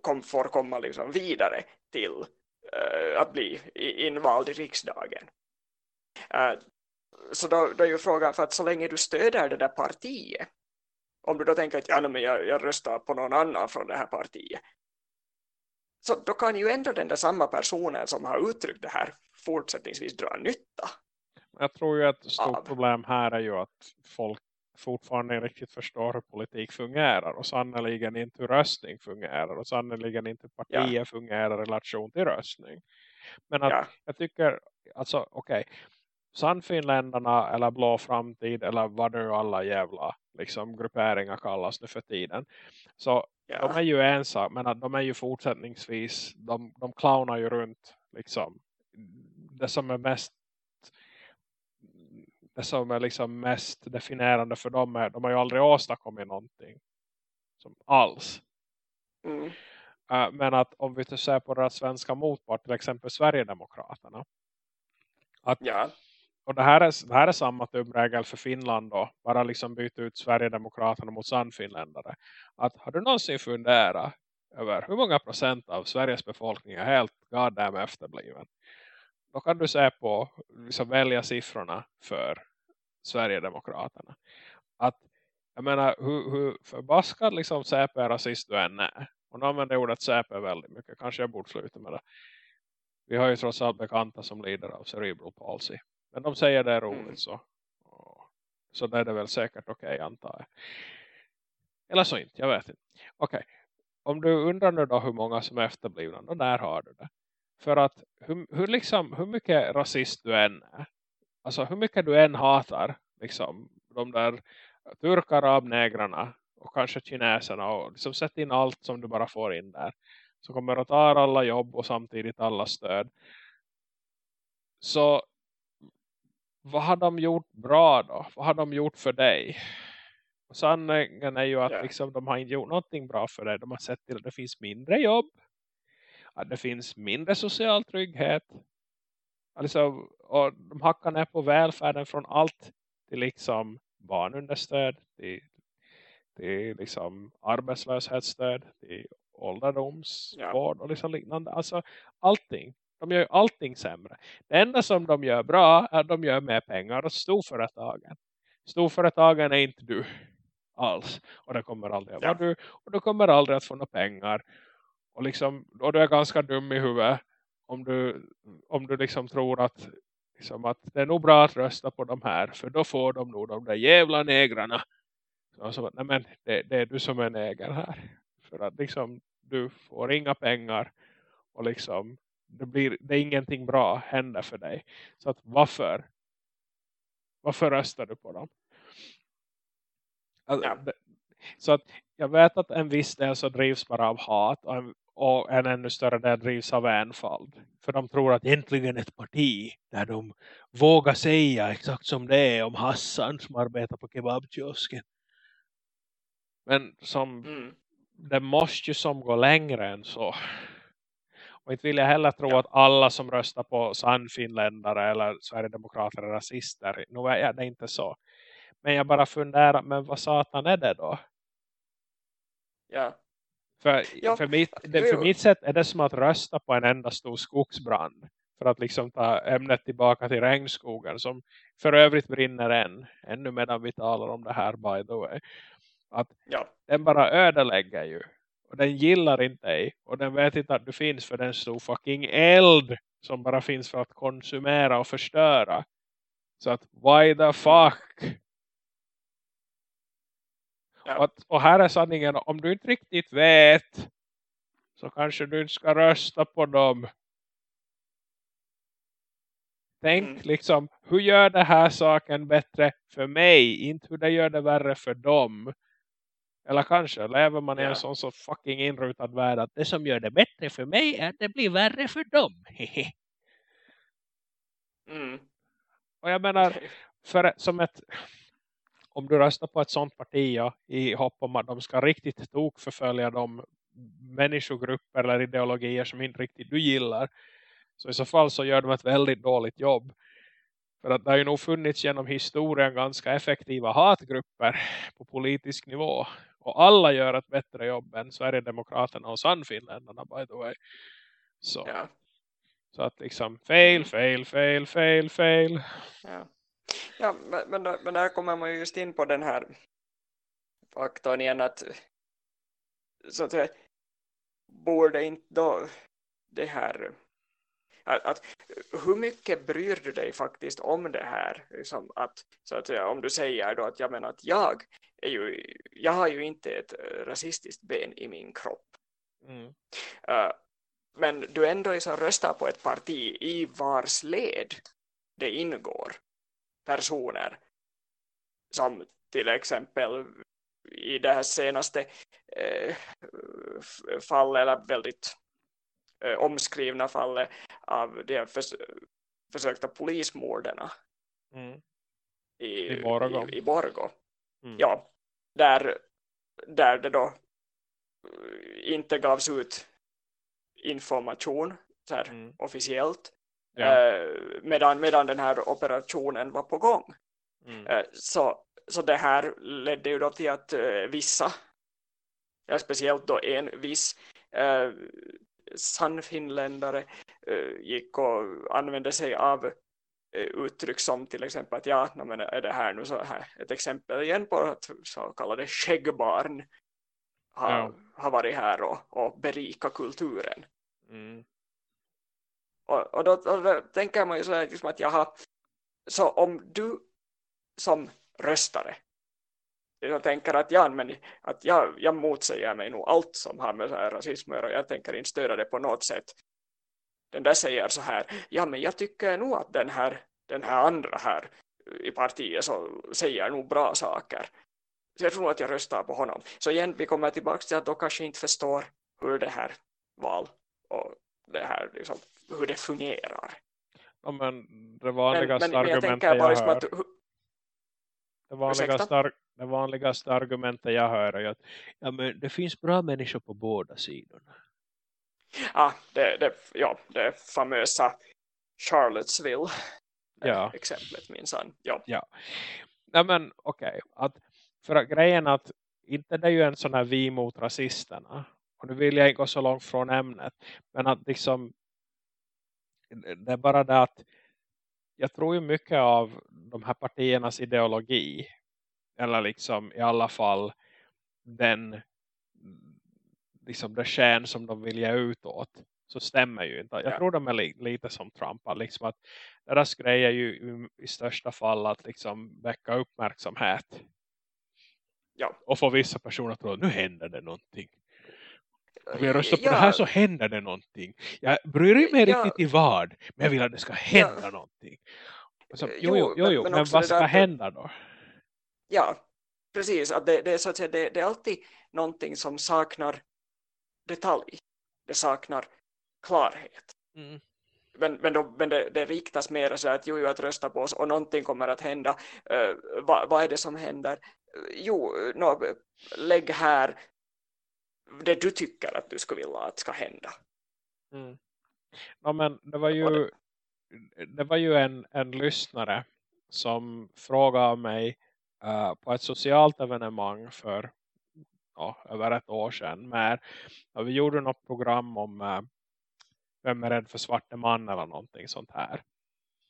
kom, får komma liksom vidare till uh, att bli invald i riksdagen. Uh, så då, då är ju frågan för att så länge du stöder det där partiet om du då tänker att ja, men jag, jag röstar på någon annan från det här partiet så då kan ju ändå den där samma personen som har uttryckt det här fortsättningsvis dra nytta. Jag tror ju att ett stort av. problem här är ju att folk fortfarande riktigt förstår hur politik fungerar och sannoliken inte hur röstning fungerar och sannoliken inte hur partier ja. fungerar i relation till röstning. Men att ja. jag tycker, alltså okej, okay, Sannfinländarna eller Blå framtid eller vad nu alla jävla liksom, grupperingar kallas nu för tiden. Så ja. de är ju en sak, men att de är ju fortsättningsvis, de, de clownar ju runt liksom. Det som är mest det som är liksom mest definierande för dem är de har ju aldrig åstadkommit någonting som alls. Mm. Uh, men att om vi ser på deras svenska motpart, till exempel Sverigedemokraterna. Att ja. Och det här är, det här är samma tumregel för Finland då. Bara liksom byta ut Sverigedemokraterna mot sannfinländare. Att har du någonsin funderat över hur många procent av Sveriges befolkning är helt goddamn efterbliven? Då kan du se på, liksom välja siffrorna för Sverigedemokraterna. Att, jag menar, hur, hur förbaskad liksom CP-rasist du än är. Och nu använder jag ordet CP väldigt mycket. Kanske jag borde sluta med det. Vi har ju trots allt bekanta som lider av cerebral palsy. Men de säger det är roligt mm. så. Så det är det väl säkert okej okay, antar jag. Eller så inte, jag vet inte. Okej, okay. om du undrar nu då hur många som är efterblivna, då där har du det. För att hur, hur, liksom, hur mycket rasist du än är, alltså hur mycket du än hatar liksom, de där turkar, arabnegrarna och kanske kineserna och liksom sätt in allt som du bara får in där. Så kommer att ta alla jobb och samtidigt alla stöd. Så vad har de gjort bra då? Vad har de gjort för dig? Och sanningen är ju att yeah. liksom, de har inte gjort någonting bra för dig. De har sett till att det finns mindre jobb. Att det finns mindre social trygghet. Alltså, och de hackar ner på välfärden från allt till liksom barnunderstöd, till, till liksom arbetslöshetsstöd, till ålderdomsvård yeah. och liksom liknande. Alltså allting. De gör ju allting sämre. Det enda som de gör bra är att de gör mer pengar åt storföretagen. Storföretagen är inte du alls. Och det kommer aldrig att vara ja. du. Och du kommer aldrig att få några pengar. Och, liksom, och du är ganska dum i huvudet om du, om du liksom tror att, liksom att det är nog bra att rösta på de här. För då får de nog de där jävla negrarna. Så, nej men det, det är du som är neger här. För att liksom du får inga pengar. Och liksom det, blir, det är ingenting bra händer för dig. Så att varför? Varför röstar du på dem? Alltså, ja. Så att jag vet att en viss del så drivs bara av hat och en, och en ännu större del drivs av enfald. För de tror att äntligen ett parti där de vågar säga exakt som det är om Hassan som arbetar på kebabkiosken. Men som mm. det måste ju som gå längre än så. Och inte vill jag heller tro ja. att alla som röstar på sannfinländare eller Sverigedemokrater är rasister. Nu är det inte så. Men jag bara funderar, men vad satan är det då? Ja. För, ja. för, mitt, det, för mitt sätt är det som att rösta på en enda stor skogsbrand. För att liksom ta ämnet tillbaka till regnskogen. Som för övrigt brinner än. Ännu medan vi talar om det här by the way. Att ja. den bara ödelägger ju och den gillar inte dig. Och den vet inte att du finns för den stor fucking eld. Som bara finns för att konsumera och förstöra. Så att why the fuck? Ja. Och, och här är sanningen. Om du inte riktigt vet. Så kanske du inte ska rösta på dem. Tänk mm. liksom. Hur gör det här saken bättre för mig? Inte hur det gör det värre för dem. Eller kanske lever man i en sån så fucking inrutad värld att det som gör det bättre för mig är att det blir värre för dem. mm. Och jag menar, för, som ett, om du röstar på ett sånt parti ja, i hopp om att de ska riktigt tok förfölja de människogrupper eller ideologier som inte riktigt du gillar. Så i så fall så gör de ett väldigt dåligt jobb. För att det har ju nog funnits genom historien ganska effektiva hatgrupper på politisk nivå. Och alla gör ett bättre jobb än Sverigedemokraterna och Sannfinländarna by the way. Så. Ja. Så att liksom fail, fail, fail, fail, fail. Ja, ja men, men, men där kommer man just in på den här faktorn igen att så att säga, borde inte då det här att, att, hur mycket bryr du dig faktiskt om det här liksom att, så att om du säger då att jag menar att jag är ju, jag har ju inte ett rasistiskt ben i min kropp mm. uh, men du ändå liksom röstar på ett parti i vars led det ingår personer som till exempel i det här senaste eh, fallet eller väldigt eh, omskrivna fallet av de förs försökta polismorden mm. i, I Borgo. I, i Borgo. Mm. Ja, där, där det då inte gavs ut information så här, mm. officiellt ja. eh, medan, medan den här operationen var på gång. Mm. Eh, så, så det här ledde ju då till att eh, vissa, ja, speciellt då en viss eh, sannfinländare eh, gick och använde sig av eh, uttryck som till exempel att ja, men är det här nu så här ett exempel igen på att så kallade skäggbarn har, ja. har varit här och, och berika kulturen. Mm. Och, och, då, och, då, tänker man ju så här, liksom att jaha, så om du som röstare jag tänker att, ja, men, att jag, jag motsäger mig nog allt som har med så här rasism och jag tänker inte stödja det på något sätt. Den där säger så här, ja men jag tycker nog att den här, den här andra här i partiet så säger nog bra saker. Så jag tror att jag röstar på honom. Så igen, vi kommer tillbaka till att de kanske inte förstår hur det här val och det här liksom, hur det fungerar. Ja, men det vanligaste men, men argumentet jag, jag hör. Att, det vanligaste, det vanligaste argumentet jag hör är att ja, men det finns bra människor på båda sidorna. Ah, det, det, ja, det famösa Charlottesville ja. exemplet minsann. Ja. ja. Nej men okej. Okay. för att grejen att inte det är ju en sån här vi mot rasisterna. Och nu vill jag inte gå så långt från ämnet. Men att liksom det är bara det att jag tror ju mycket av de här partiernas ideologi eller liksom i alla fall den liksom det kärn som de vill ge utåt så stämmer ju inte. Jag ja. tror de är li lite som Trump. Liksom att deras grej är ju i största fall att liksom väcka uppmärksamhet. Ja. Och få vissa personer att tro att nu händer det någonting. Om jag röstar på ja. det här så händer det någonting. Jag bryr mig ja. riktigt i vad. Men jag vill att det ska hända ja. någonting. Alltså, jo, jo, jo, jo, men, men vad ska hända då? ja, precis. Att det, det, är så att säga, det, det är alltid någonting som saknar detalj. Det saknar klarhet. Mm. Men, men, då, men det, det riktas mer så att jo, att rösta på oss och någonting kommer att hända. Uh, vad, vad är det som händer? Jo, no, lägg här det du tycker att du skulle vilja att ska hända. Mm. Ja, men det var ju det var ju en, en lyssnare som frågade mig uh, på ett socialt evenemang för ja, över ett år sedan. Men, vi gjorde något program om uh, vem är rädd för svarte man eller någonting sånt här.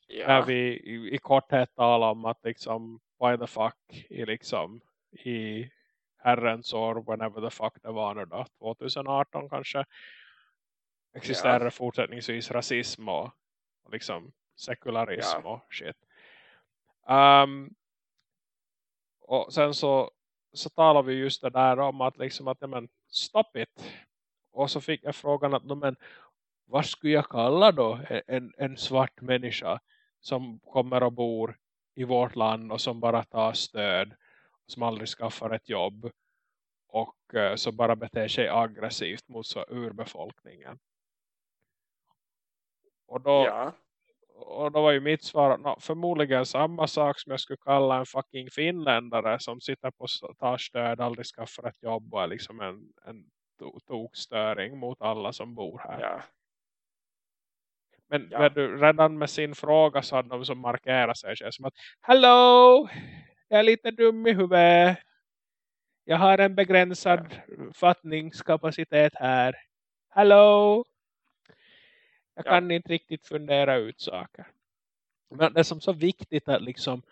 Ja. Där vi i, i korthet talar om att liksom why the fuck i liksom i herrens år whenever the fuck det var nu då 2018 kanske existerar ja. fortsättningsvis rasism och, och liksom sekularism ja. och shit. Um, och sen så, så talar vi just det där om att liksom att, men, stop it. Och så fick jag frågan att, men vad skulle jag kalla då en, en svart människa som kommer och bor i vårt land och som bara tar stöd som aldrig skaffar ett jobb och uh, så bara beter sig aggressivt mot så urbefolkningen. Och då, ja och då var ju mitt svar no, förmodligen samma sak som jag skulle kalla en fucking finländare som sitter på tar stöd, aldrig skaffar ett jobb och är liksom en, en to tokstöring mot alla som bor här. Ja. Men Ja. du, redan med sin fråga så hade de som markerar sig som att Hallå, jag är lite dum i huvudet. Jag har en begränsad fattningskapacitet här. Hallå. Jag Ja. kan inte riktigt fundera ut saker. Men det är som så viktigt att liksom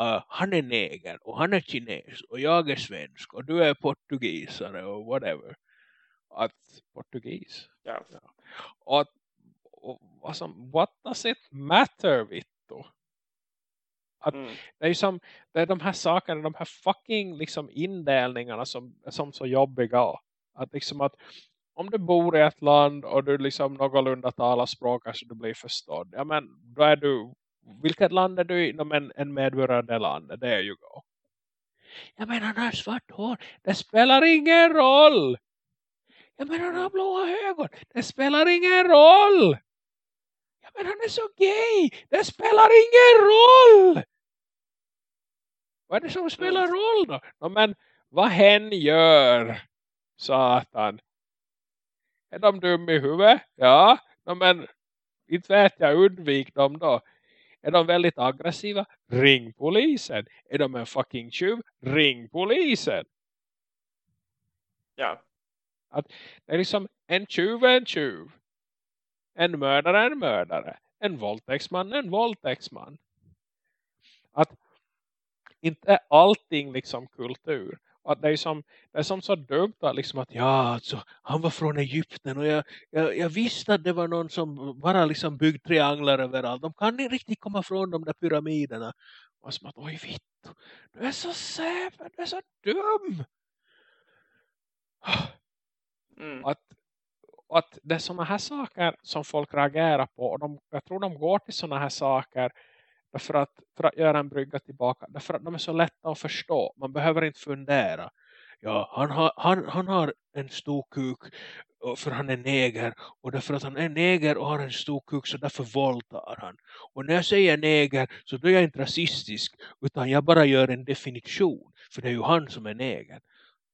uh, han är neger och han är kines och jag är svensk och du är portugisare och whatever. Att portugis. Ja. Och, att- och vad som, what does it matter Vittu? Att Mm. det är ju som, det är de här sakerna, de här fucking liksom indelningarna som är som så jobbiga. Att liksom att om du bor i ett land och du liksom någorlunda talar språk så du blir förstådd. Ja men då är du, vilket land är du inom en, en medborgare i det är ju go. Ja men han har svart hår, det spelar ingen roll. Ja men han har blåa ögon, det spelar ingen roll. Ja men han är så gay, det spelar ingen roll. Vad är det som spelar roll då? Ja, men vad hen gör, satan. Är de dum i huvudet? Ja, ja, men inte vet jag, undvik dem då. Är de väldigt aggressiva? Ring polisen. Är de en fucking tjuv? Ring polisen. Ja. Det är liksom en tjuv är en tjuv. En mördare är en mördare. En våldtäktsman är en våldtäktsman. Att inte är allting liksom kultur. Att det, är som, det är som så dumt att, liksom att ja, alltså, han var från Egypten och jag, jag, jag visste att det var någon som bara liksom byggde trianglar överallt. De kan inte riktigt komma från de där pyramiderna. Och som att, oj vitt, du är så säker, du är så dum. Mm. att, att det är sådana här saker som folk reagerar på och de, jag tror de går till sådana här saker därför att, för att göra en brygga tillbaka. Därför att de är så lätta att förstå. Man behöver inte fundera. Ja han har, han, han har en stor kuk för han är neger. Och därför att han är neger och har en stor kuk så därför våldtar han. Och när jag säger neger så då är jag inte rasistisk utan jag bara gör en definition. För det är ju han som är neger.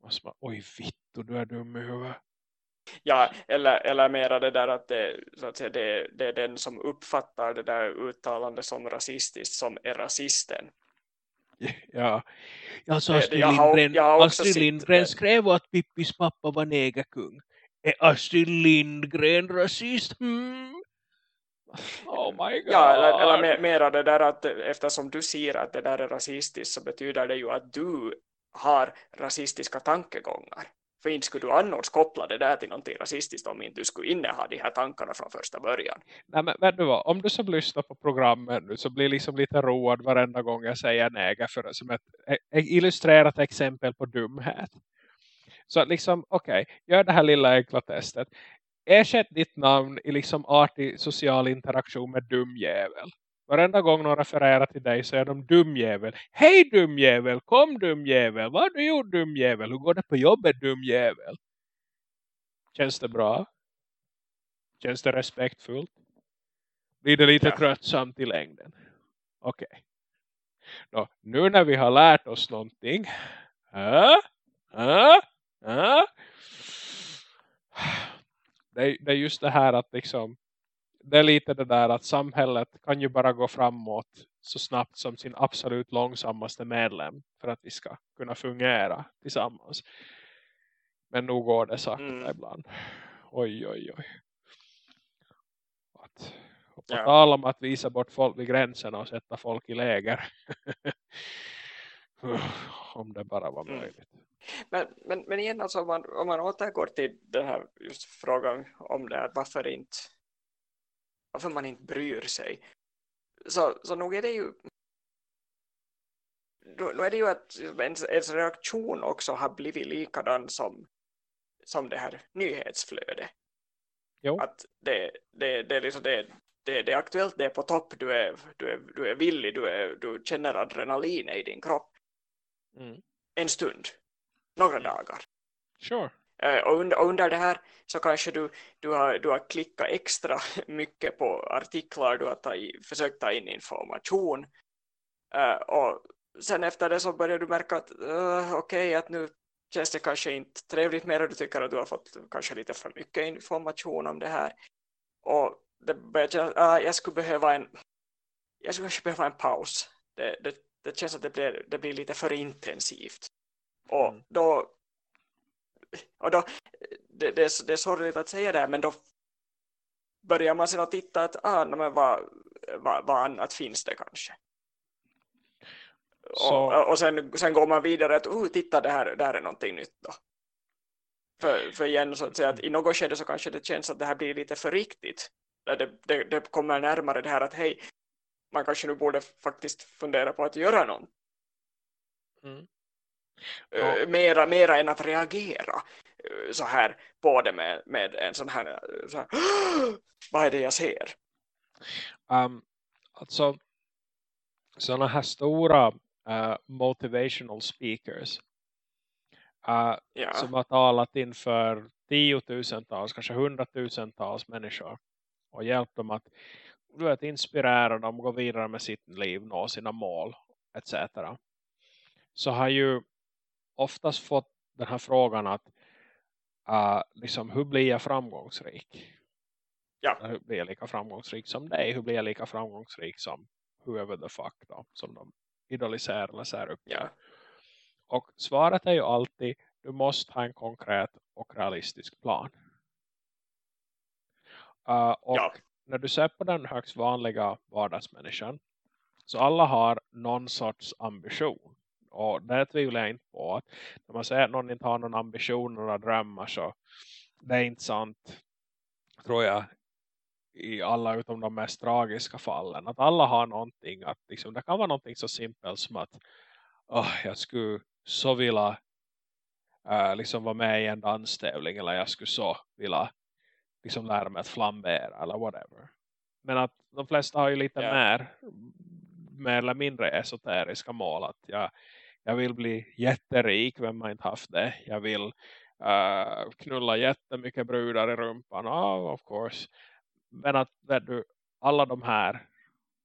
Och så bara, oj vitt du är dum i huvudet. Ja, eller, eller mera det där att det, så att säga, det, det är den som uppfattar det där uttalandet som rasistiskt som är rasisten. Ja, alltså Det- Astrid jag har- Lindgren, jag har Astrid Lindgren skrev att Pippis pappa var negerkung. Är Astrid Lindgren rasist? Hmm? Oh my god. Ja, eller, eller me- mera det där att eftersom du säger att det där är rasistiskt så betyder det ju att du har rasistiska tankegångar. För inte skulle du annars koppla det där till någonting rasistiskt om inte du skulle inneha de här tankarna från första början. Nej, men vet du vad? Om du som lyssnar på programmet nu så blir liksom lite road varenda gång jag säger neger för som ett, ett illustrerat exempel på dumhet. Så att liksom, okej, gör det här lilla enkla testet. Ersätt ditt namn i liksom artig social interaktion med dumjävel. Varenda gång någon refererar till dig så är de dumjävel. Hej dumjävel, kom dumjävel. Vad har du gjort dumjävel? Hur går det på jobbet dumjävel? Känns det bra? Känns det respektfullt? Blir det lite Ja. tröttsamt i längden? Okej. Då, nu när vi har lärt oss någonting. Äh? Äh? Äh? Det, är, det är just det här att liksom det är lite det där att samhället kan ju bara gå framåt så snabbt som sin absolut långsammaste medlem för att vi ska kunna fungera tillsammans. Men nog går det sakta Mm. ibland. Oj, oj, oj. Att, och på Ja. tal om att visa bort folk vid gränserna och sätta folk i läger. om det bara var Mm. möjligt. Men, men, men igen, alltså, om, man, om man återgår till den här just frågan om det här, varför, inte, varför man inte bryr sig. Så, så nog är det ju då, är det ju att ens, ens reaktion också har blivit likadan som, som det här nyhetsflödet. Jo. Att det, det, det, är liksom det, det, det är aktuellt, det är på topp, du är, du är, du är villig, du, är, du känner adrenalin i din kropp Mm. en stund, några dagar. Sure. Eh, Och under, och under det här så kanske du, du, har, du har klickat extra mycket på artiklar, du har tagit, försökt ta in information. Eh, och sen efter det så börjar du märka att uh, okej, att nu, känns det kanske inte trevligt mer du tycker att du har fått kanske lite för mycket information om det här. Och det börjar, uh, jag skulle behöva en jag skulle kanske behöva en paus. Det, det, det känns att det blir, det blir lite för intensivt. Och mm. då och då det, det, är, det är sorgligt att säga det men då börjar man sedan titta att ah, men vad, vad, vad annat finns det kanske. Och, och sen, sen går man vidare att oh, titta det här, det här är någonting nytt då. För, för igen så att säga att i något skede så kanske det känns att det här blir lite för riktigt. Det, det, det kommer närmare det här att hej, man kanske nu borde faktiskt fundera på att göra något. Mm. Ja. Mera, mera än att reagera så här på det med, med en sån här, så här vad är det jag ser? Um, alltså sådana här stora uh, motivational speakers uh, ja. som har talat inför tiotusentals, kanske hundratusentals människor och hjälpt dem att du vet, inspirera dem, gå vidare med sitt liv, nå sina mål etc. Så har ju oftast fått den här frågan att uh, liksom, hur blir jag framgångsrik? Ja. Hur blir jag lika framgångsrik som dig? Hur blir jag lika framgångsrik som whoever the fuck då, som de idoliserar eller ser upp ja. Och svaret är ju alltid du måste ha en konkret och realistisk plan. Uh, och ja. när du ser på den högst vanliga vardagsmänniskan så alla har någon sorts ambition. Och det tvivlar jag inte på. Att när man säger att någon inte har någon ambition eller drömmar så det är inte sant tror jag i alla utom de mest tragiska fallen. Att alla har någonting. Att liksom, det kan vara någonting så simpelt som att oh, jag skulle så vilja uh, liksom vara med i en danstävling. Eller jag skulle så vilja liksom lära mig att flambera eller whatever. Men att de flesta har ju lite yeah. mer mer eller mindre esoteriska mål. Att jag, jag vill bli jätterik, vem har inte haft det? Jag vill uh, knulla jättemycket brudar i rumpan. Oh, of course men att du, alla de här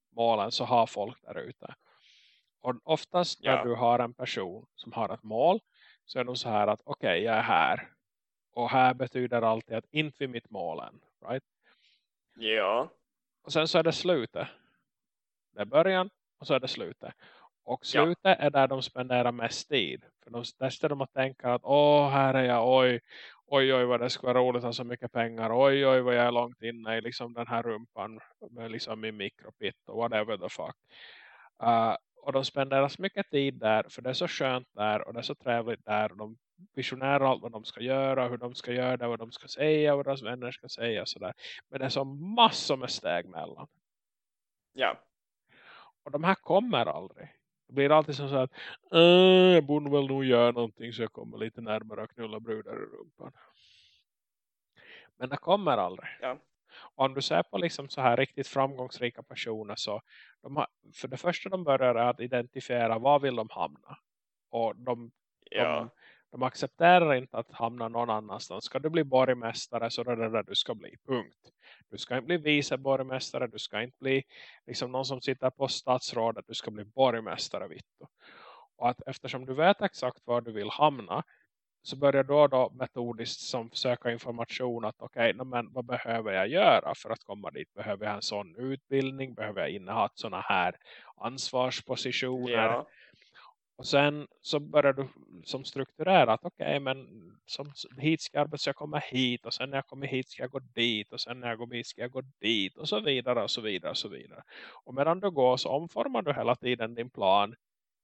målen så har folk där ute. Och oftast när ja. du har en person som har ett mål så är det så här att okej, okay, jag är här. Och här betyder alltid att inte vid mitt mål än. Right? Ja. Och sen så är det slutet. Det är början och så är det slutet. Och slutet ja. är där de spenderar mest tid. För de, där de att tänka att åh här är jag, oj, oj oj vad det skulle vara roligt att ha så mycket pengar. Oj oj vad jag är långt inne i liksom den här rumpan med liksom min mikropitt och whatever the fuck. Uh, och de spenderar så mycket tid där för det är så skönt där och det är så trevligt där. De visionerar allt vad de ska göra, hur de ska göra det, vad de ska säga, vad deras vänner ska säga och sådär. Men det är så massor med steg mellan. Ja. Och de här kommer aldrig. Det blir alltid som så att äh, jag borde väl nog göra någonting så jag kommer lite närmare och knulla brudar i rumpan. Men det kommer aldrig. Ja. Om du ser på liksom så här riktigt framgångsrika personer så de har, för det första de börjar är att identifiera var vill de hamna. Och de, ja de accepterar inte att hamna någon annanstans. Ska du bli borgmästare så är det där du ska bli. Punkt. Du ska inte bli vice borgmästare. Du ska inte bli liksom någon som sitter på statsrådet. Du ska bli borgmästare. Vittu. Och att eftersom du vet exakt var du vill hamna så börjar då då metodiskt som söka information att okej, okay, men vad behöver jag göra för att komma dit? Behöver jag en sån utbildning? Behöver jag inneha sådana här ansvarspositioner? Ja. Och sen så börjar du som strukturerat, okej okay, men som, hit ska jag, jag komma hit och sen när jag kommer hit ska jag gå dit och sen när jag går hit ska jag gå dit och så vidare och så vidare och så vidare. Och medan du går så omformar du hela tiden din plan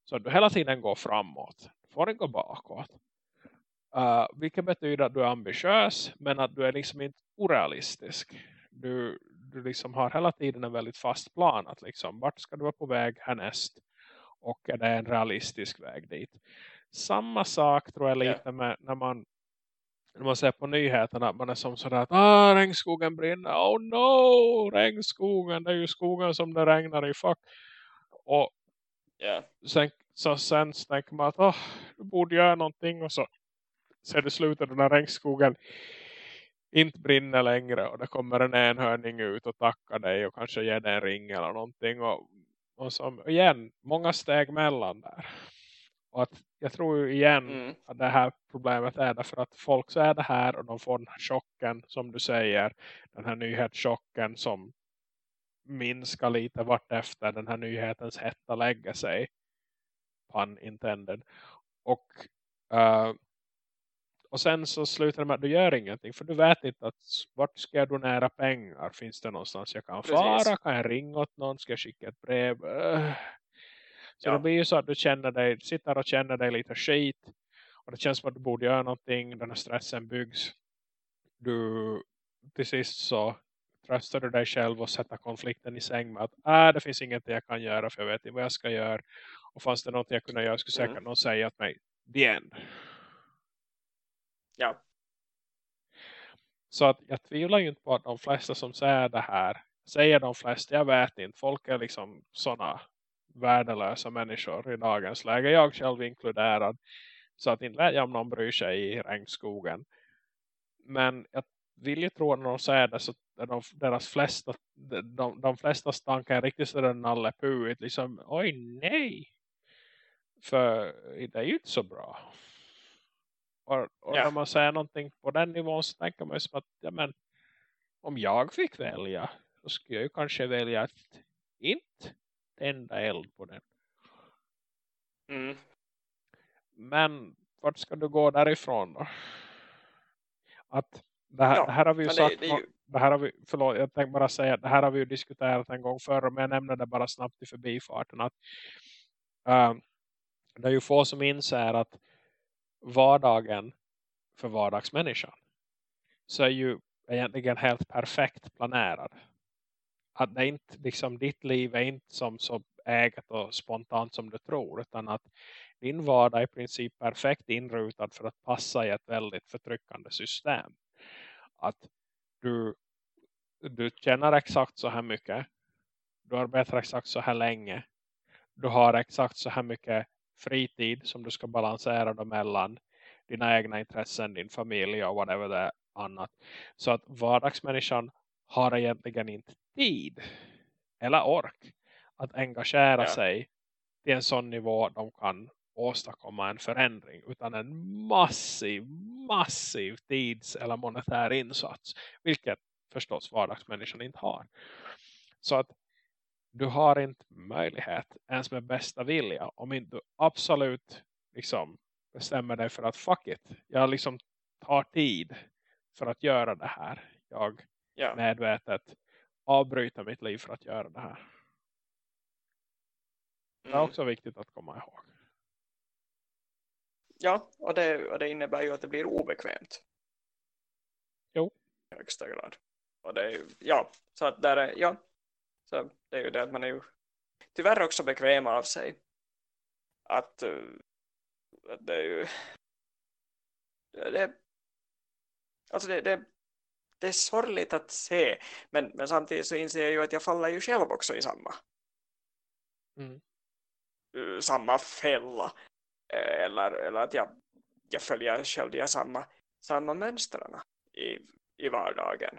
så att du hela tiden går framåt. Du får inte gå bakåt. Uh, vilket betyder att du är ambitiös men att du är liksom inte orealistisk. Du, du liksom har hela tiden en väldigt fast plan att liksom vart ska du vara på väg härnäst och är det en realistisk väg dit. Samma sak tror jag lite yeah. med när man när man ser på nyheterna man är som sådär att ah, regnskogen brinner, oh no regnskogen, det är ju skogen som det regnar i fuck och yeah. sen, så sen tänker man att oh, du borde göra någonting och så ser det slutet den här regnskogen inte brinner längre och det kommer en enhörning ut och tackar dig och kanske ger dig en ring eller någonting och och som, igen, många steg mellan där. Och att jag tror igen mm. att det här problemet är därför att folk så är det här och de får den här chocken som du säger. Den här nyhetschocken som minskar lite vart efter den här nyhetens hetta lägger sig. Pun intended. Och, uh, och sen så slutar det med att du gör ingenting. För du vet inte att vart ska jag donera pengar? Finns det någonstans jag kan Precis. fara? Kan jag ringa åt någon? Ska jag skicka ett brev? Så ja. det blir ju så att du känner dig, sitter och känner dig lite skit. Och det känns som att du borde göra någonting. Den här stressen byggs. Du till sist så tröstar du dig själv och sätter konflikten i säng med att äh, det finns inget jag kan göra för jag vet inte vad jag ska göra. Och fanns det något jag kunde göra skulle säkert mm. någon säga åt mig, the end. Ja. Så att jag tvivlar ju inte på att de flesta som säger det här, säger de flesta, jag vet inte, folk är liksom sådana värdelösa människor i dagens läge, jag själv inkluderad. Så att inte vet jag om någon bryr sig i regnskogen. Men jag vill ju tro att när de säger det så är de, deras flesta, de, de flesta tankar är riktigt sådär nallepuigt. Liksom, oj nej. För det är ju inte så bra. Och, och ja. när man säger någonting på den nivån så tänker man ju som att ja, men, om jag fick välja så skulle jag ju kanske välja att inte tända eld på den. Mm. Men vart ska du gå därifrån då? Att det här, ja, det här har vi ju sagt, det, det ju... det, här har vi, förlåt, jag tänkte bara säga att det här har vi ju diskuterat en gång förr, men jag nämnde det bara snabbt i förbifarten att uh, det är ju få som inser att vardagen för vardagsmänniskan så är ju egentligen helt perfekt planerad. Att det inte, liksom ditt liv är inte som så ägt och spontant som du tror utan att din vardag är i princip perfekt inrutad för att passa i ett väldigt förtryckande system att du, du tjänar exakt så här mycket. Du arbetar exakt så här länge. Du har exakt så här mycket fritid som du ska balansera mellan dina egna intressen, din familj och whatever det är annat. Så att vardagsmänniskan har egentligen inte tid eller ork att engagera ja. sig till en sån nivå de kan åstadkomma en förändring utan en massiv, massiv tids- eller monetär insats. Vilket förstås vardagsmänniskan inte har. Så att du har inte möjlighet ens med bästa vilja om inte du absolut liksom bestämmer dig för att fuck it. Jag liksom tar tid för att göra det här. Jag ja. medvetet avbryter mitt liv för att göra det här. Det är mm. också viktigt att komma ihåg. Ja, och det, och det innebär ju att det blir obekvämt. Jo. I högsta grad. Och det ja, så att där är, ja. Så det är ju det att man är ju tyvärr också bekväm av sig. Att, uh, att det är ju det, alltså det, det, det är sorgligt att se. Men, men samtidigt så inser jag ju att jag faller ju själv också i samma. Mm. Uh, samma fälla. Eh, eller, eller att jag, jag följer själv de samma, samma mönstren i, i vardagen.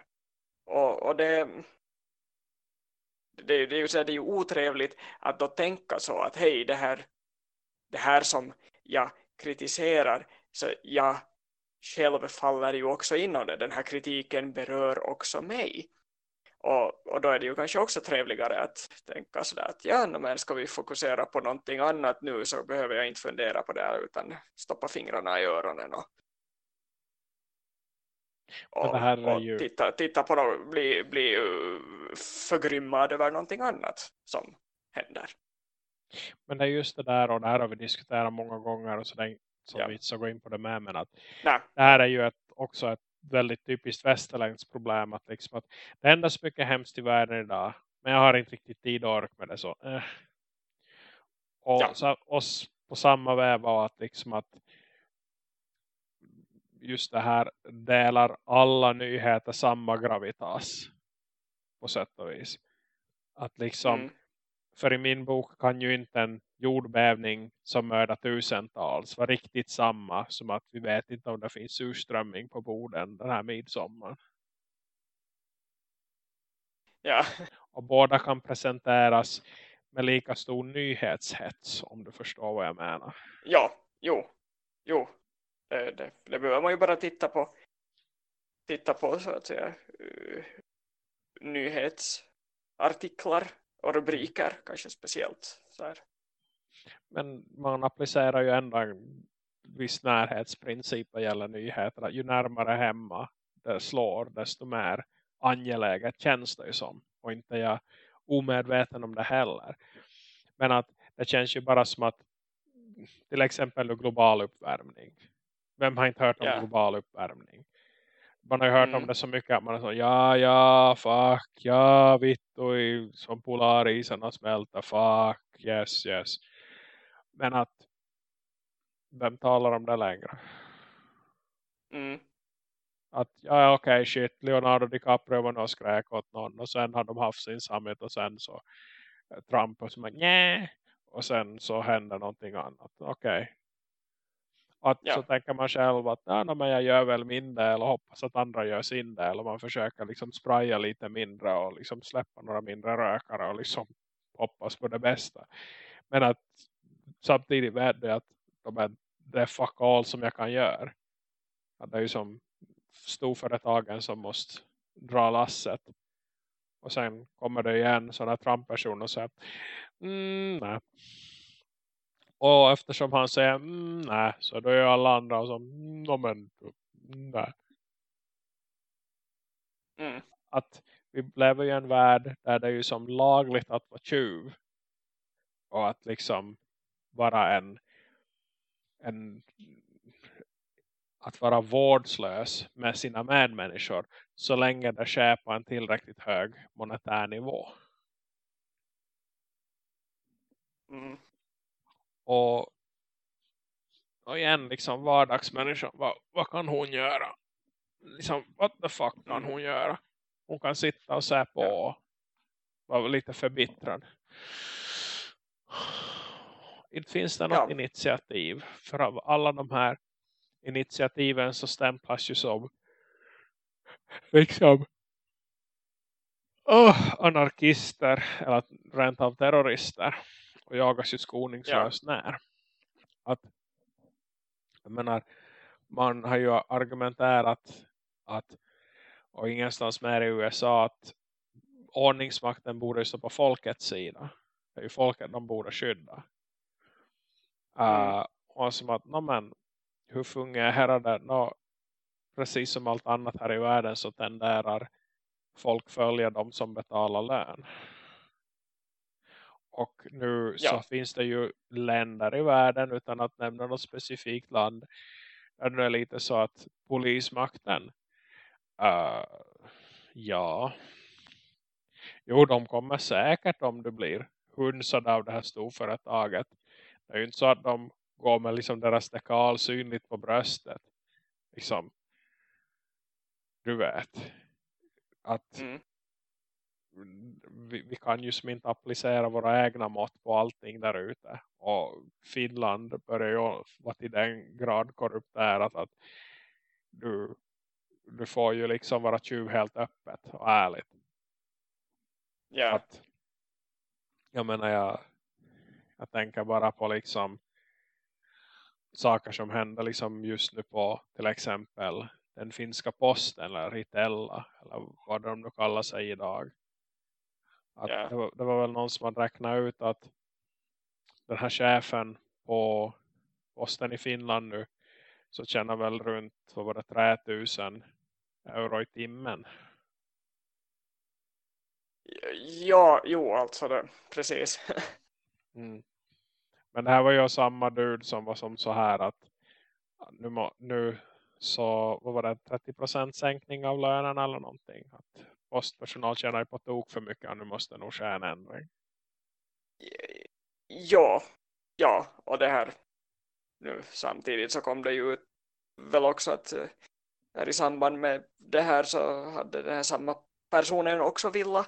Och, och det, det, det, är ju, det är ju otrevligt att då tänka så att hej det här, det här som jag kritiserar så jag själv faller ju också inom det. Den här kritiken berör också mig. Och, och då är det ju kanske också trevligare att tänka sådär att ja, men ska vi fokusera på någonting annat nu så behöver jag inte fundera på det här utan stoppa fingrarna i öronen och, och, och titta, titta på det bli, bli förgrymmad över någonting annat som händer. Men det är just det där och det här har vi diskuterat många gånger och så, det, så ja. vi ska gå in på det med men att Nej. det här är ju ett, också ett väldigt typiskt västerländskt problem att, liksom att det händer så mycket hemskt i världen idag men jag har inte riktigt tid och ork med det så eh. och ja. så, oss på samma väg var att liksom att just det här delar alla nyheter samma gravitas på sätt och vis att liksom mm. för i min bok kan ju inte en jordbävning som mördar tusentals var riktigt samma som att vi vet inte om det finns surströmming på borden den här midsommar. Ja. Och båda kan presenteras med lika stor nyhetshets om du förstår vad jag menar. Ja, jo, jo. Det, det, det behöver man ju bara titta på titta på så att säga uh, nyhetsartiklar och rubriker kanske speciellt så här. Men man applicerar ju ändå en viss närhetsprincip vad gäller nyheter. Ju närmare hemma det slår desto mer angeläget känns det ju som. Och inte jag omedveten om det heller. Men att det känns ju bara som att till exempel global uppvärmning. Vem har inte hört om yeah. global uppvärmning? Man har ju hört mm. om det så mycket att man är så ja, ja, fuck, ja, vittu, som polarisarna smälter, fuck, yes, yes. Men att vem talar om det längre? Mm. Att, ja okej, okay, shit, Leonardo DiCaprio var någon skräk åt någon och sen har de haft sin samhet och sen så eh, Trump och så nej och sen så händer någonting annat. Okej. Okay. Att ja. så tänker man själv att ja, men jag gör väl min del och hoppas att andra gör sin del. Och man försöker liksom spraya lite mindre och liksom släppa några mindre rökare och liksom hoppas på det bästa. Men att samtidigt vet jag att de är, det är fuck all som jag kan göra. Att det är ju som storföretagen som måste dra lasset. Och sen kommer det igen sådana Trump-personer och säger mm, nej. Och eftersom han säger mm, nej så då är alla andra som mm, men, nej. Mm. Att vi lever i en värld där det är ju som lagligt att vara tjuv. Och att liksom vara en, en att vara vårdslös med sina medmänniskor så länge det sker på en tillräckligt hög monetär nivå. Mm. Och, och igen, liksom vardagsmänniskan, vad, vad kan hon göra? Liksom, what the fuck kan mm. hon göra? Hon kan sitta och se på och vara lite förbittrad. Inte finns det något ja. initiativ för av alla de här initiativen så stämplas ju som liksom oh, anarkister eller rent av terrorister och jagas ju skoningslöst ja. när. Att, jag menar, man har ju argumenterat att och ingenstans mer i USA att ordningsmakten borde stå på folkets sida. Det är ju folket de borde skydda. Mm. Uh, och som att, no, men, hur fungerar det? No, precis som allt annat här i världen så tenderar folk följa de som betalar lön. Och nu ja. så finns det ju länder i världen utan att nämna något specifikt land. Där det är lite så att polismakten uh, ja jo de kommer säkert om du blir hunsad av det här storföretaget. Det är ju inte så att de går med liksom deras dekal synligt på bröstet. Liksom du vet att mm vi, vi, kan ju som inte applicera våra egna mått på allting där ute. Och Finland börjar ju vara till den grad korrupterat att du, du får ju liksom vara tjuv helt öppet och ärligt. Ja. Att, jag menar jag, jag tänker bara på liksom saker som händer liksom just nu på till exempel den finska posten eller Ritella eller vad de nu kallar sig idag. Att yeah. det, var, det, var, väl någon som hade räknat ut att den här chefen på posten i Finland nu så tjänar väl runt vad var det, 3000 euro i timmen. Ja, jo alltså det, precis. mm. Men det här var ju samma dude som var som så här att nu, nu så vad var det 30% sänkning av lönen eller någonting. Att postpersonal tjänar på tok för mycket och nu måste nog ske en ändring. Ja, ja och det här nu samtidigt så kom det ju ut väl också att eh, här i samband med det här så hade den här samma personen också vilja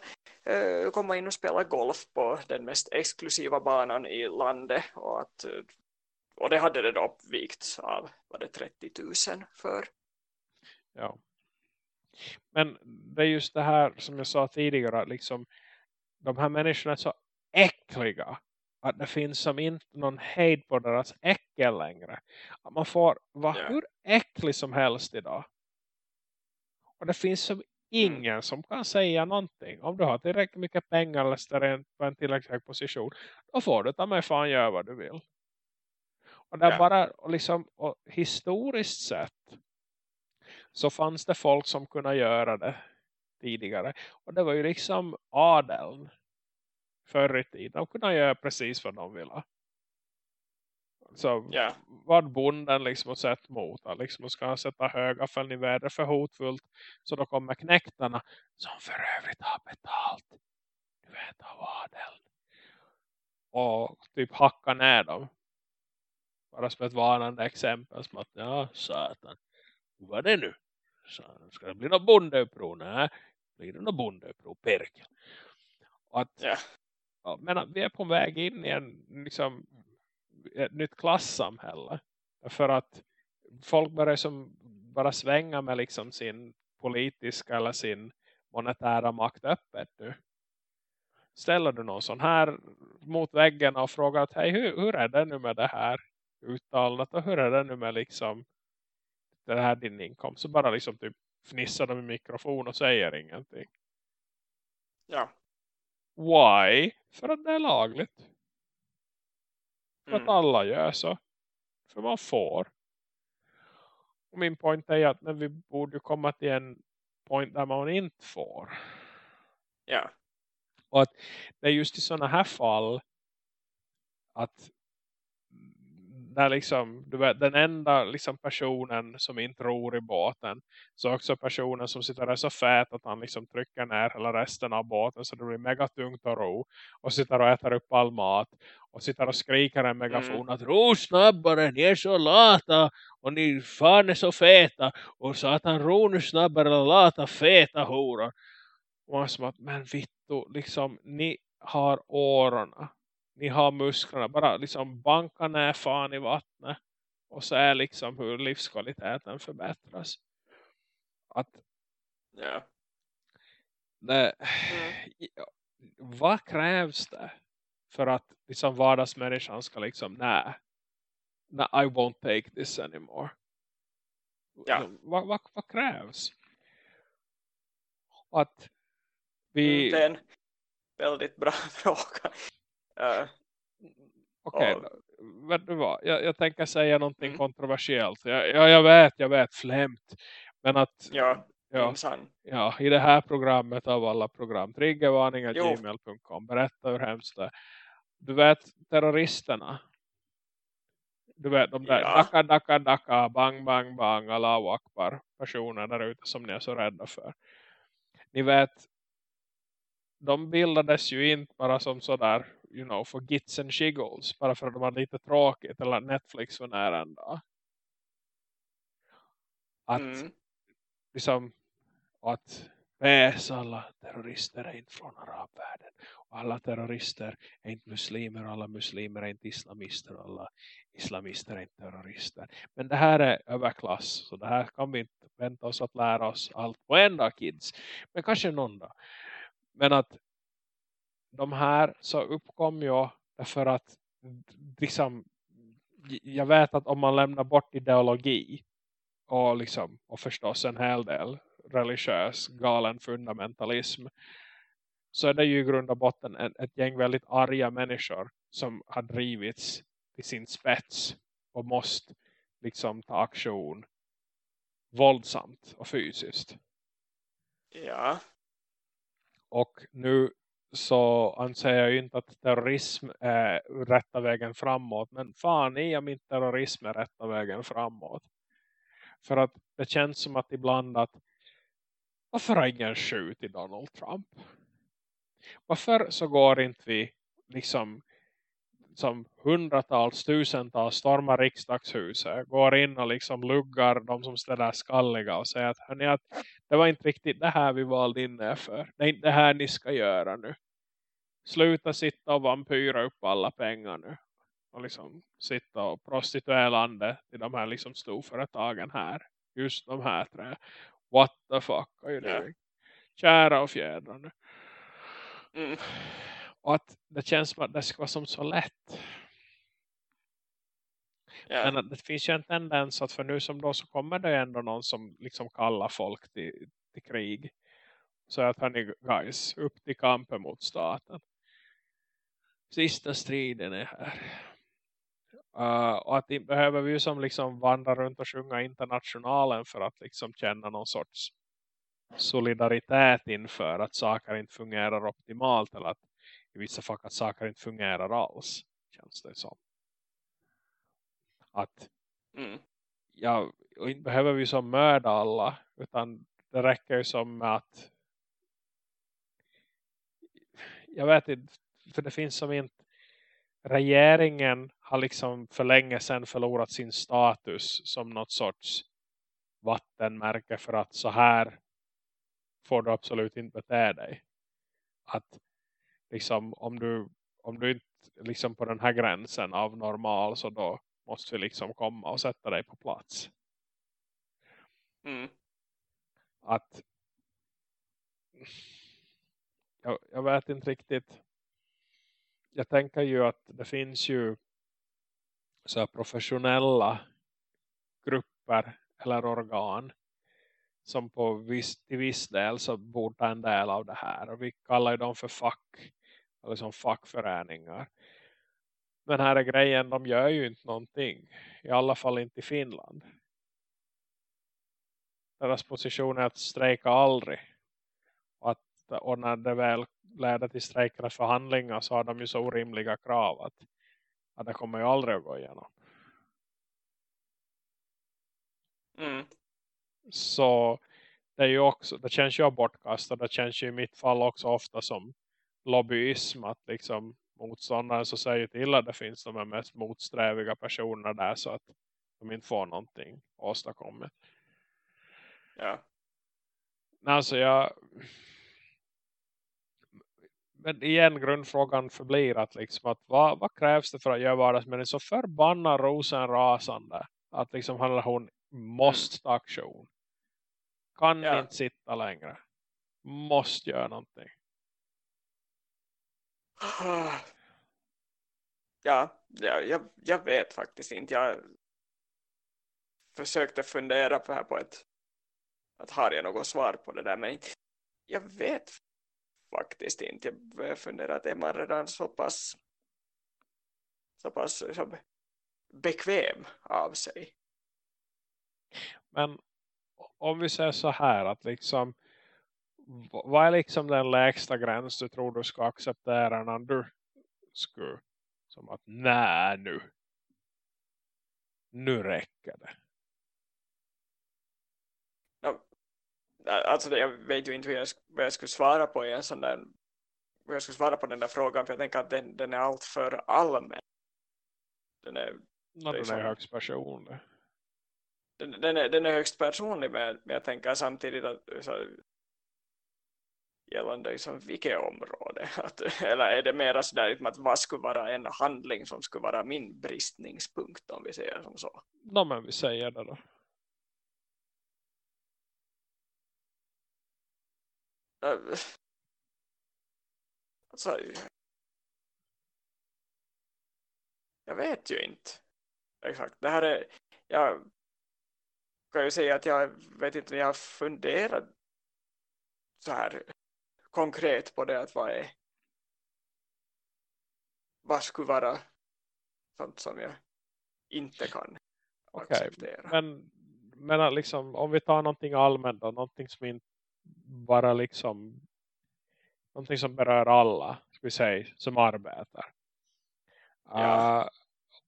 uh, komma in och spela golf på den mest exklusiva banan i landet och att uh, och det hade det då vikts av var det 30 000 för. Ja. Men det är just det här som jag sa tidigare. Liksom, de här människorna är så äckliga. att det finns som inte någon hejd på deras äckel längre. Att man får vara yeah. hur äcklig som helst idag. Och det finns som mm. ingen som kan säga någonting. Om du har tillräckligt mycket pengar eller står på en tillräckligt hög position. Då får du ta mig fan göra vad du vill. Och det är yeah. bara och liksom och historiskt sett så fanns det folk som kunde göra det tidigare. Och det var ju liksom adeln förr i tiden. De kunde göra precis vad de ville. Så yeah. vad bonden liksom har sett mot. Liksom, och ska han sätta höga för i väder för hotfullt. Så då kommer knäktarna som för övrigt har betalt. Du vet av adeln. Och typ hacka ner dem. Bara som ett varnande exempel. Som att ja satan. Vad är det nu? Så, ska det bli något bondeuppror? Nej. Blir det något bondeuppror? Perkel. Och att ja, men vi är på väg in i en, liksom, ett nytt klassamhälle. För att folk börjar som bara svänga med liksom sin politiska eller sin monetära makt öppet nu. Ställer du någon sån här mot väggen och frågar att hej, hur, hur är det nu med det här uttalandet och hur är det nu med liksom det här din inkomst så bara liksom typ fnissar de i mikrofon och säger ingenting. Ja. Why? För att det är lagligt. För mm. att alla gör så. För man får. Och min point är att men vi borde komma till en point där man inte får. Ja. Och att det är just i sådana här fall att när liksom, du vet, den enda liksom personen som inte ror i båten så också personen som sitter där så fät att han liksom trycker ner hela resten av båten så det blir mega tungt att ro och sitter och äter upp all mat och sitter och skriker en megafon mm. att ro snabbare, ni är så lata och ni fan är så feta. Och så att han ro nu snabbare lata feta horor. Och man som att men vittu liksom ni har årorna ni har musklerna. Bara liksom banka ner fan i vattnet. Och så är liksom hur livskvaliteten förbättras. Att ja. det, mm. vad krävs det för att liksom vardagsmänniskan ska liksom nej, nej I won't take this anymore. Ja. Vad, vad, vad krävs? Att vi... Mm, det är en väldigt bra fråga. Uh, Okej, okay, vet du vad? Jag, jag tänker säga någonting mm. kontroversiellt. Jag, jag, jag, vet, jag vet, flämt. Men att ja, ja, ja, i det här programmet av alla program, triggervarningar.gmail.com berätta hur hemskt det Du vet terroristerna. Du vet de där ja. daka, daka, daka, bang, bang, bang, alla akbar personer där ute som ni är så rädda för. Ni vet, de bildades ju inte bara som sådär you know, för gits and shiggles. Bara för att de hade lite tråkigt. Eller Netflix var nära en dag. Att mm. liksom att väs alla terrorister är inte från arabvärlden. Och alla terrorister är inte muslimer. Och alla muslimer är inte islamister. Och alla islamister är inte terrorister. Men det här är överklass. Så det här kan vi inte vänta oss att lära oss allt på en dag kids. Men kanske någon dag. Men att de här så uppkom ju för att liksom, jag vet att om man lämnar bort ideologi och, liksom, och förstås en hel del religiös galen fundamentalism så är det ju i grund och botten ett, ett gäng väldigt arga människor som har drivits till sin spets och måste liksom ta aktion våldsamt och fysiskt. Ja. Och nu så anser jag ju inte att terrorism är rätta vägen framåt. Men fan i om inte terrorism är rätta vägen framåt. För att det känns som att ibland att varför har ingen skjutit Donald Trump? Varför så går inte vi liksom som hundratals, tusentals stormar riksdagshuset, går in och liksom luggar de som ställer skalliga och säger att, hörni, att det var inte riktigt det här vi valde inne för. Det är inte det här ni ska göra nu sluta sitta och vampyra upp alla pengar nu. Och liksom sitta och prostituera landet till de här liksom storföretagen här. Just de här tre. What the fuck are you doing? Kära och fjädrar nu. Mm. Och att det känns som att det ska vara som så lätt. Yeah. Men det finns ju en tendens att för nu som då så kommer det ändå någon som liksom kallar folk till, till krig. Så att hörni guys, upp till kampen mot staten. Sista striden är här. Uh, och att inte behöver vi ju som liksom vandra runt och sjunga internationalen för att liksom känna någon sorts solidaritet inför att saker inte fungerar optimalt eller att i vissa fall att saker inte fungerar alls känns det som. Att mm. ja, inte behöver vi som mörda alla utan det räcker ju som med att jag vet inte för det finns som inte regeringen har liksom för länge sedan förlorat sin status som något sorts vattenmärke för att så här får du absolut inte bete dig. Att liksom om du, om du inte liksom på den här gränsen av normal så då måste vi liksom komma och sätta dig på plats. Mm. Att jag, jag vet inte riktigt jag tänker ju att det finns ju så professionella grupper eller organ som på viss, till viss del så borde en del av det här. Och vi kallar ju dem för fack, eller som fackföreningar. Men här är grejen, de gör ju inte någonting. I alla fall inte i Finland. Deras position är att strejka aldrig. Och, att, och när det väl leder till strejkade förhandlingar så har de ju så orimliga krav att, att det kommer ju aldrig att gå igenom. Mm. Så det är ju också, det känns ju bortkastat. Det känns ju i mitt fall också ofta som lobbyism. Att liksom motståndaren så säger till att det finns de mest motsträviga personerna där så att de inte får någonting åstadkommet. Ja. Alltså jag men igen grundfrågan förblir att liksom att vad, vad krävs det för att göra vardagsmänniskan så förbannad rosenrasande att liksom han eller hon måste ta aktion. Kan ja. inte sitta längre. Måste göra någonting. Ja, jag, jag vet faktiskt inte. Jag försökte fundera på här på ett att har jag något svar på det där men jag vet faktiskt inte. Jag börjar fundera att är man redan så pass så pass så bekväm av sig. Men om vi säger så här att liksom vad är liksom den lägsta gräns du tror du ska acceptera när du skulle som att nej nu nu räcker det. alltså jag vet ju inte hur jag, vad jag skulle svara på i en sån där jag skulle svara på den där frågan för jag tänker att den, den är allt för allmän. Den är, no, den är högst personlig. Den, den, är, den är högst personlig men jag tänker samtidigt att så, gällande liksom vilket område att, eller är det mer sådär liksom att vad skulle vara en handling som skulle vara min bristningspunkt om vi säger som så. No, men vi säger det då. Alltså, jag vet ju inte. Exakt. Det här är, jag kan ju säga att jag vet inte, jag har funderat så här konkret på det att vad är vad skulle vara sånt som jag inte kan okay. acceptera. Men, men liksom, om vi tar någonting allmänt då, någonting som inte bara liksom någonting som berör alla ska vi säga, som arbetar. Ja. Uh,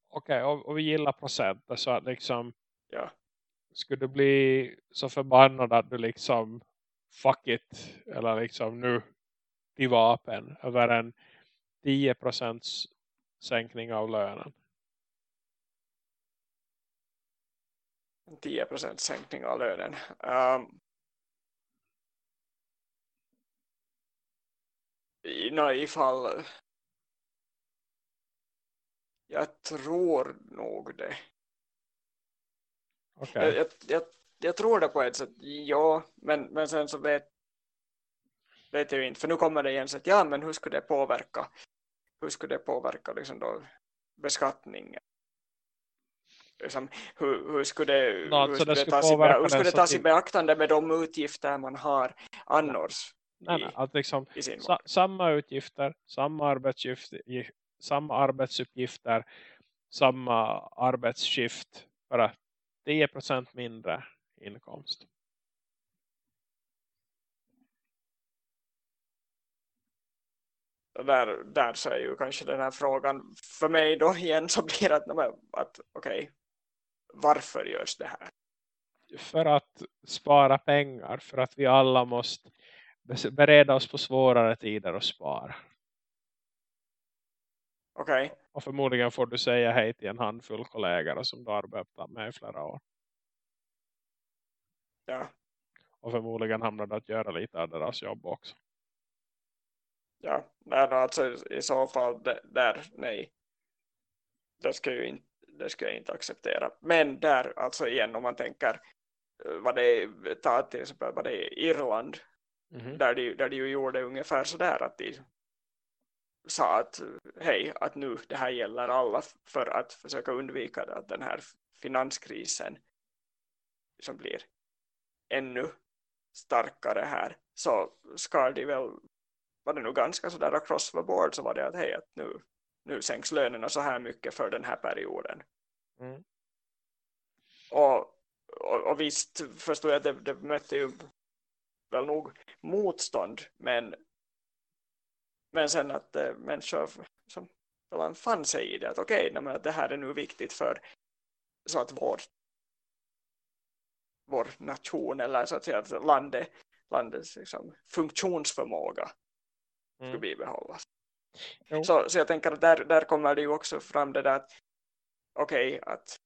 Okej, okay, och, och, vi gillar procenter så att liksom ja. skulle du bli så förbannad att du liksom fuck it eller liksom nu till vapen över en 10% sänkning av lönen. 10% sänkning av lönen. Um, i, no, ifall jag tror nog det. Okay. Jag, jag, jag, jag, tror det på ett sätt, ja, men, men sen så vet vet jag inte. För nu kommer det igen så att ja, men hur skulle det påverka hur skulle det påverka liksom då beskattningen? Liksom, hur, hur skulle det, no, hur skulle det, tas, i, hur skulle det tas i beaktande med de utgifter man har annars? Nej, nej, att liksom, sa, samma utgifter, samma arbetsuppgifter, samma arbetsuppgifter, samma arbetsskift, bara 10% mindre inkomst. där, där så är ju kanske den här frågan för mig då igen så blir att, att okej, okay, varför görs det här? För att spara pengar, för att vi alla måste bereda oss på svårare tider och spara. Okej. Okay. Och förmodligen får du säga hej till en handfull kollegor som du arbetat med i flera år. Ja. Och förmodligen hamnar du att göra lite av deras jobb också. Ja, men alltså i så fall där, nej. Det ska, ju inte, det ska jag inte acceptera. Men där, alltså igen om man tänker eh, vad det är, ta till exempel vad det är Irland mm -hmm. där, de, där de ju gjorde ungefär sådär att de sa att hej, att nu det här gäller alla för att försöka undvika att den här finanskrisen som blir ännu starkare här så ska de väl var det nog ganska sådär across the board så var det att hej att nu, nu sänks lönerna så här mycket för den här perioden. Mm. Och, och, och, visst förstår jag att det, det mötte ju väl nog motstånd men men sen att äh, människor som fann sig i det att okej, okay, det här är nu viktigt för så att vår vår nation eller så att säga landet, landets liksom, funktionsförmåga mm. skulle bibehållas. Så, så jag tänker att där, där kommer det ju också fram det där att okej, okay, att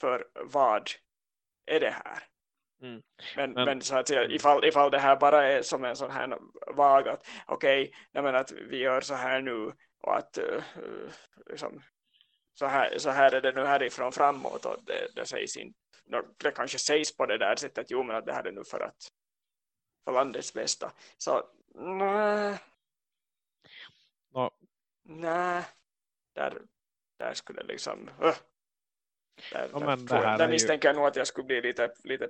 för vad är det här? Mm. Men, men, men, så att säga, mm. ifall, ifall det här bara är som en sån här vag att okej, okay, att vi gör så här nu och att uh, liksom, så, här, så här är det nu härifrån framåt och det, det sägs inte det kanske sägs på det där sättet jo men att det här är nu för att för landets bästa så nej no. nej där, där skulle liksom uh, där, no, där, där misstänker ju... jag nog att jag skulle bli lite, lite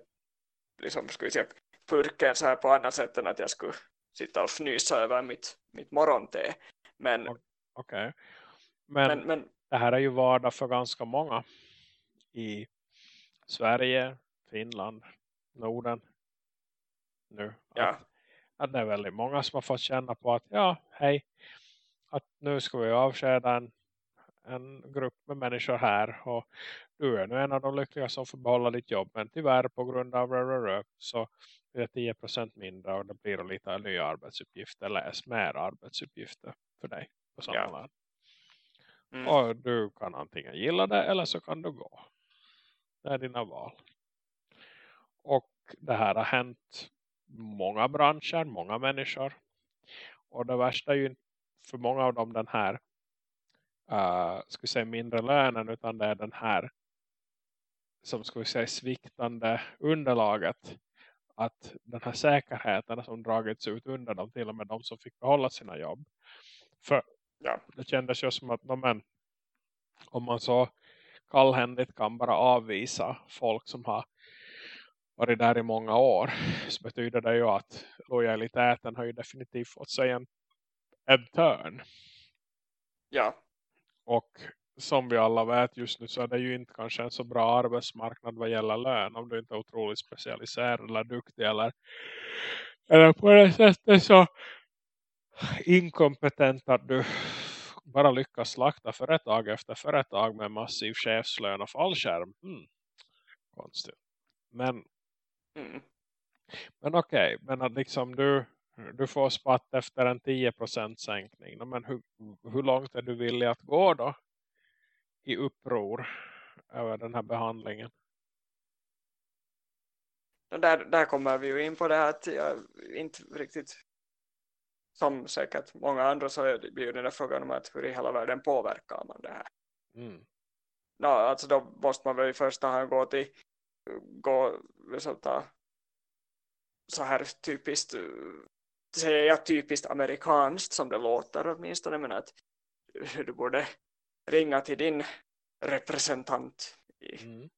liksom, vi säga, purken så här på annat sätt än att jag skulle sitta och fnysa över mitt, mitt morgonte. Men. Okay. Men, men, men, det här är ju vardag för ganska många i Sverige, Finland, Norden nu. Ja. Att, att det är väldigt många som har fått känna på att ja, hej, att nu ska vi avskäda en, en grupp med människor här och du är nu en av de lyckliga som får behålla ditt jobb men tyvärr på grund av rö, så är det 10% mindre och det blir lite nya arbetsuppgifter läs mer arbetsuppgifter för dig på samma ja. Mm. Och du kan antingen gilla det eller så kan du gå. Är dina val. Och det här har hänt många branscher, många människor. Och det värsta är ju för många av dem den här uh, ska säga mindre lönen utan det är den här som ska vi säga sviktande underlaget att den här säkerheten som dragits ut under dem till och med de som fick behålla sina jobb. För ja. det kändes ju som att men, om man så kallhändigt kan bara avvisa folk som har varit där i många år så betyder det ju att lojaliteten har ju definitivt fått sig en, en törn. Ja. Och som vi alla vet just nu så är det ju inte kanske en så bra arbetsmarknad vad gäller lön om du inte är otroligt specialiserad eller duktig eller, eller på det sättet så inkompetent att du bara lyckas slakta företag efter företag med massiv chefslön och fallskärm. Mm. Konstigt. Men, mm. men okej, okay, men att liksom du, du får spatt efter en 10% sänkning. Men hur, hur långt är du villig att gå då? I uppror över den här behandlingen. Där, där kommer vi ju in på det här att jag inte riktigt som säkert många andra så blir den där frågan om att hur i hela världen påverkar man det här. Mm. No, alltså då måste man väl i första hand gå till gå, så, ta, så här typiskt säger jag typiskt amerikanskt som det låter åtminstone men att du borde ringa till din representant i, mm.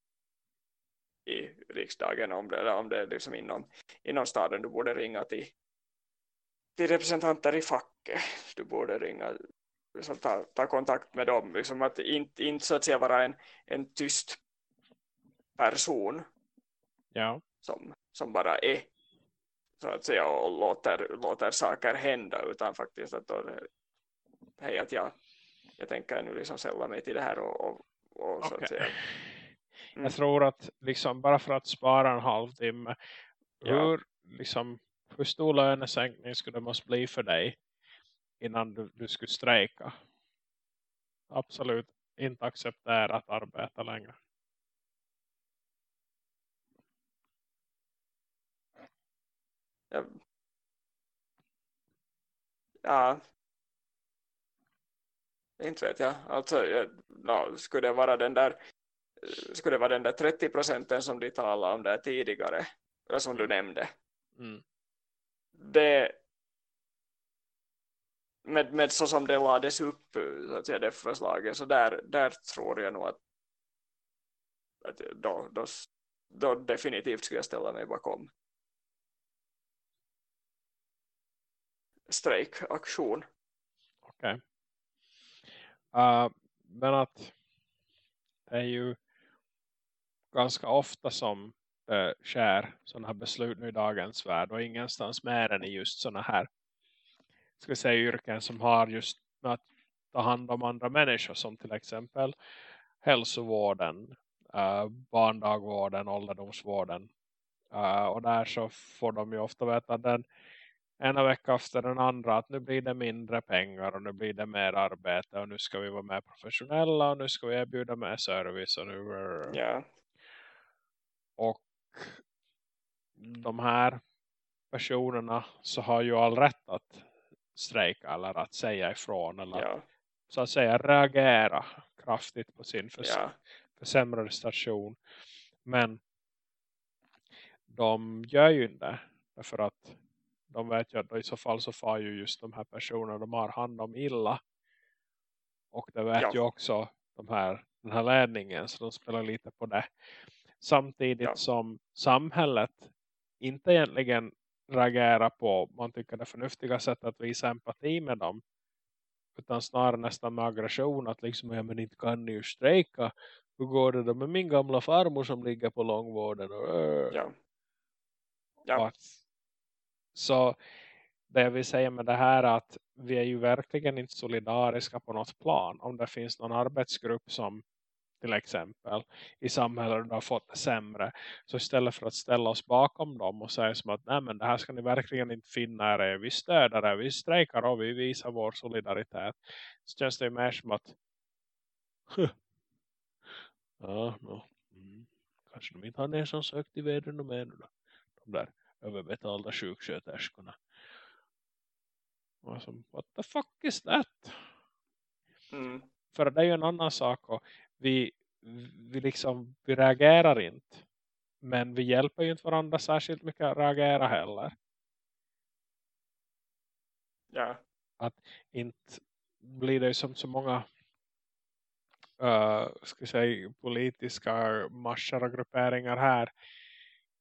i riksdagen om det, om det är liksom inom, inom staden du borde ringa till, till representanter i facket du borde ringa liksom ta, ta kontakt med dem liksom att inte, inte så att säga vara en, en tyst person ja. som, som bara är så att säga och låter, låter saker hända utan faktiskt att då, hej att jag, jag tänker nu liksom sälla mig till det här och, och, och okay. så att säga mm. jag tror att liksom bara för att spara en halvtimme ja. hur liksom hur stor lönesänkning skulle det måste bli för dig innan du, du skulle strejka absolut inte acceptera att arbeta längre Ja. ja. Inte vet jag. Alltså, no, skulle det vara den där skulle det vara den där 30 procenten som de talade om där tidigare eller som du nämnde mm det med, med så som det lades upp så att säga, det förslaget så där, där tror jag nog att, att då, då, då definitivt skulle jag ställa mig bakom strejkaktion. Okej. Okay. Uh, men att det är ju ganska ofta som det sker sådana här beslut nu i dagens värld och ingenstans mer än i just sådana här ska säga yrken som har just med att ta hand om andra människor som till exempel hälsovården, uh, barndagvården, ålderdomsvården uh, och där så får de ju ofta veta att den ena vecka efter den andra att nu blir det mindre pengar och nu blir det mer arbete och nu ska vi vara mer professionella och nu ska vi erbjuda mer service och nu yeah. och de här personerna så har ju all rätt att strejka eller att säga ifrån eller yeah. så att säga reagera kraftigt på sin förs yeah. försämrade station men de gör ju inte därför att de vet ju att i så fall så får ju just de här personerna de har hand om illa. Och det vet ja. ju också de här, den här ledningen så de spelar lite på det. Samtidigt ja. som samhället inte egentligen reagerar på man tycker det förnuftiga sättet att visa empati med dem. Utan snarare nästan med aggression att liksom, ja men inte kan ni ju strejka. Hur går det då med min gamla farmor som ligger på långvården? Och, ja. Ja. Att, så det jag vill säga med det här är att vi är ju verkligen inte solidariska på något plan. Om det finns någon arbetsgrupp som till exempel i samhället har fått det sämre. Så istället för att ställa oss bakom dem och säga som att nej men det här ska ni verkligen inte finna er Vi stöder det, vi strejkar och vi visar vår solidaritet. Så känns det mer som att ja, no. mm. kanske de inte har ner som sökt i världen och mer nu då. De där överbetalda sjuksköterskorna. Och som, what the fuck is that? Mm. För det är ju en annan sak och vi, vi liksom vi reagerar inte. Men vi hjälper ju inte varandra särskilt mycket att reagera heller. Ja. Att inte blir det som så många uh, ska säga, politiska marscher och grupperingar här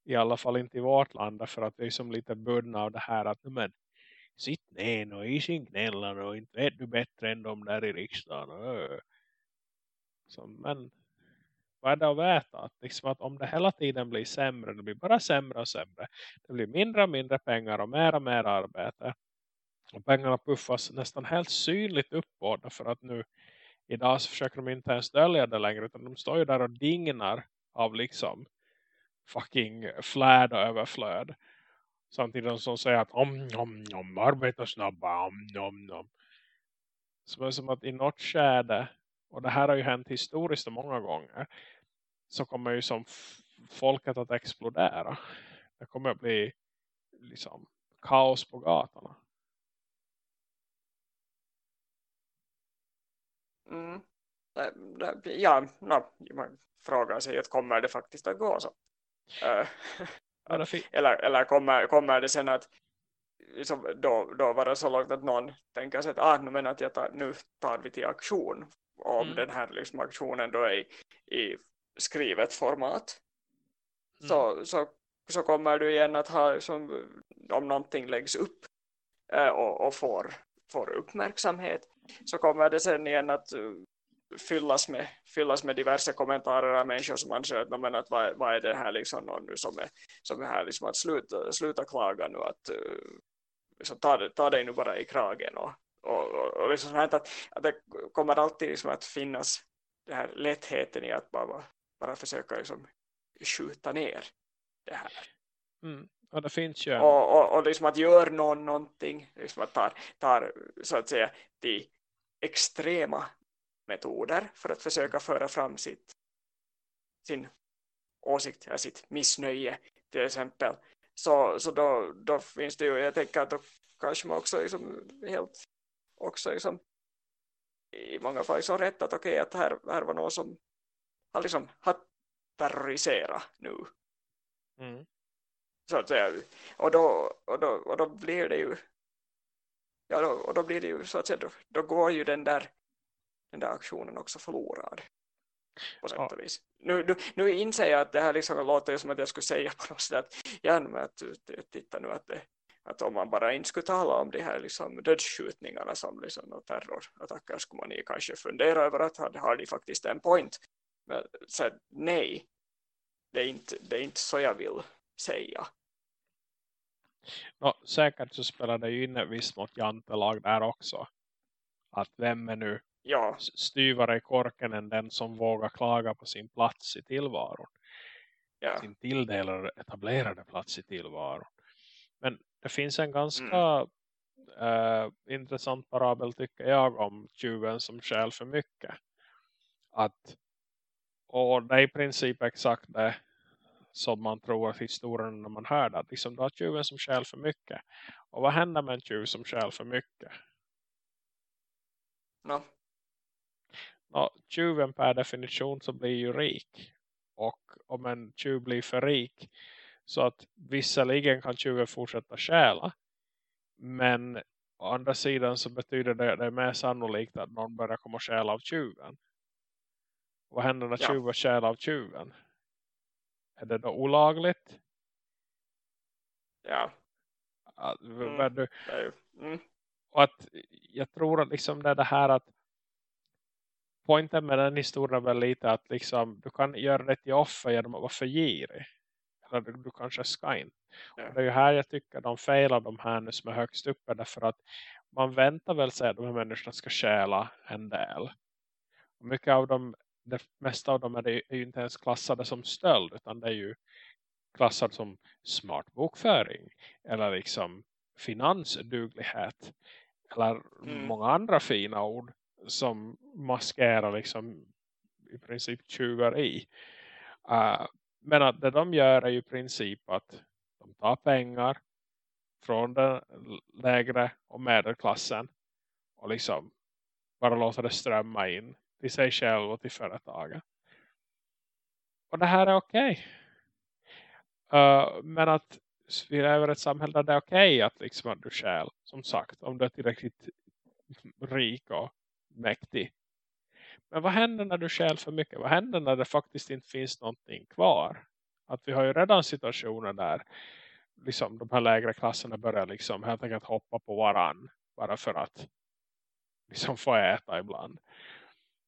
i alla fall inte i vårt land för att det är som lite bundna av det här att men, sitt ner och i sin gnällan och inte vet du bättre än de där i riksdagen. Liksom. men vad är det att veta? Att, liksom att om det hela tiden blir sämre, det blir bara sämre och sämre. Det blir mindre och mindre pengar och mer och mer arbete. Och pengarna puffas nästan helt synligt uppåt för att nu idag så försöker de inte ens dölja det längre utan de står ju där och dignar av liksom fucking flärd och överflöd. Samtidigt som de säger att om, om, om, arbeta snabba, om, om, om. Som är som att i något skäde och det här har ju hänt historiskt många gånger, så kommer ju som folket att explodera. Det kommer att bli liksom kaos på gatorna. Mm. Ja, no, man frågar sig att kommer det faktiskt att gå så? Uh, eller, eller kommer, kommer det sen att, liksom då, då vara så långt att någon tänker sig att, ah, men att jag tar, nu tar vi till aktion om mm. den här liksom, aktionen då är i, i skrivet format mm. så, så, så kommer du igen att ha liksom, om någonting läggs upp äh, och, och får, får uppmärksamhet så kommer det sen igen att uh, fyllas med, fyllas med diverse kommentarer av människor som anser att, men att vad, vad är det här liksom någon nu som är, som är här liksom att sluta, sluta klaga nu att uh, liksom, ta, ta dig nu bara i kragen och, och, liksom att, att det kommer alltid liksom att finnas den här lättheten i att bara, bara försöka liksom skjuta ner det här. Mm. Och det finns ju och, och, och liksom att göra någon någonting liksom att tar, tar så att säga de extrema metoder för att försöka föra fram sitt sin åsikt, eller sitt missnöje till exempel så, så då, då finns det ju, jag tänker att då kanske man också liksom helt också liksom i många fall så rätt att okej okay, att här, här var någon som har liksom har terroriserat nu mm. så att säga och då, och då, och då blir det ju ja då, och då blir det ju så att säga då, då går ju den där den där aktionen också förlorad på sätt och vis. Nu, nu, nu inser jag att det här liksom låter som att jag skulle säga på något sätt att, ja, men att, titta nu att, det, att om man bara inte skulle tala om de här liksom dödsskjutningarna som liksom terrorattacker skulle man kanske fundera över att har, har de faktiskt en point. Men så nej, det är, inte, det är inte så jag vill säga. No, säkert så spelar det ju in ett visst mot jantelag där också. Att vem är nu ja. styvare i korken än den som vågar klaga på sin plats i tillvaron. Ja. Sin tilldelade etablerade plats i tillvaron. Men det finns en ganska mm. äh, intressant parabel tycker jag om tjuven som skäl för mycket. Att, och det är i princip exakt det som man tror att historien när man hör det. Liksom, du har tjuven som skäl för mycket. Och vad händer med en tjuv som skäl för mycket? No ja, tjuven per definition så blir ju rik. Och om en tjuv blir för rik så att visserligen kan tjuven fortsätta stjäla. Men å andra sidan så betyder det det är mer sannolikt att någon börjar komma stjäla av tjuven. Vad händer när ja. tjuven stjäl av tjuven? Är det då olagligt? Ja. Att, mm. Du, mm. Och att jag tror att liksom det är det här att poängen med den historien är väl lite att liksom, du kan göra det till offer genom att vara för girig. Eller du, du kanske ska inte. Ja. det är ju här jag tycker de failar de här nu som är högst uppe. Därför att man väntar väl sig att de här människorna ska stjäla en del. Och mycket av dem, det mesta av dem är, det, är ju inte ens klassade som stöld. Utan det är ju klassade som smart bokföring. Eller liksom finansduglighet. Eller mm. många andra fina ord som maskerar liksom i princip tjuveri. Uh, men att det de gör är ju i princip att de tar pengar från den lägre och medelklassen och liksom bara låter det strömma in till sig själv och till företaget. Och det här är okej. Okay. Uh, men att vi lever i ett samhälle där det är okej okay att, liksom att du själv, som sagt, om du är tillräckligt rik och mäktig. Men vad händer när du skäl för mycket? Vad händer när det faktiskt inte finns någonting kvar? Att vi har ju redan situationer där liksom de här lägre klasserna börjar liksom helt enkelt hoppa på varann. Bara för att liksom få äta ibland.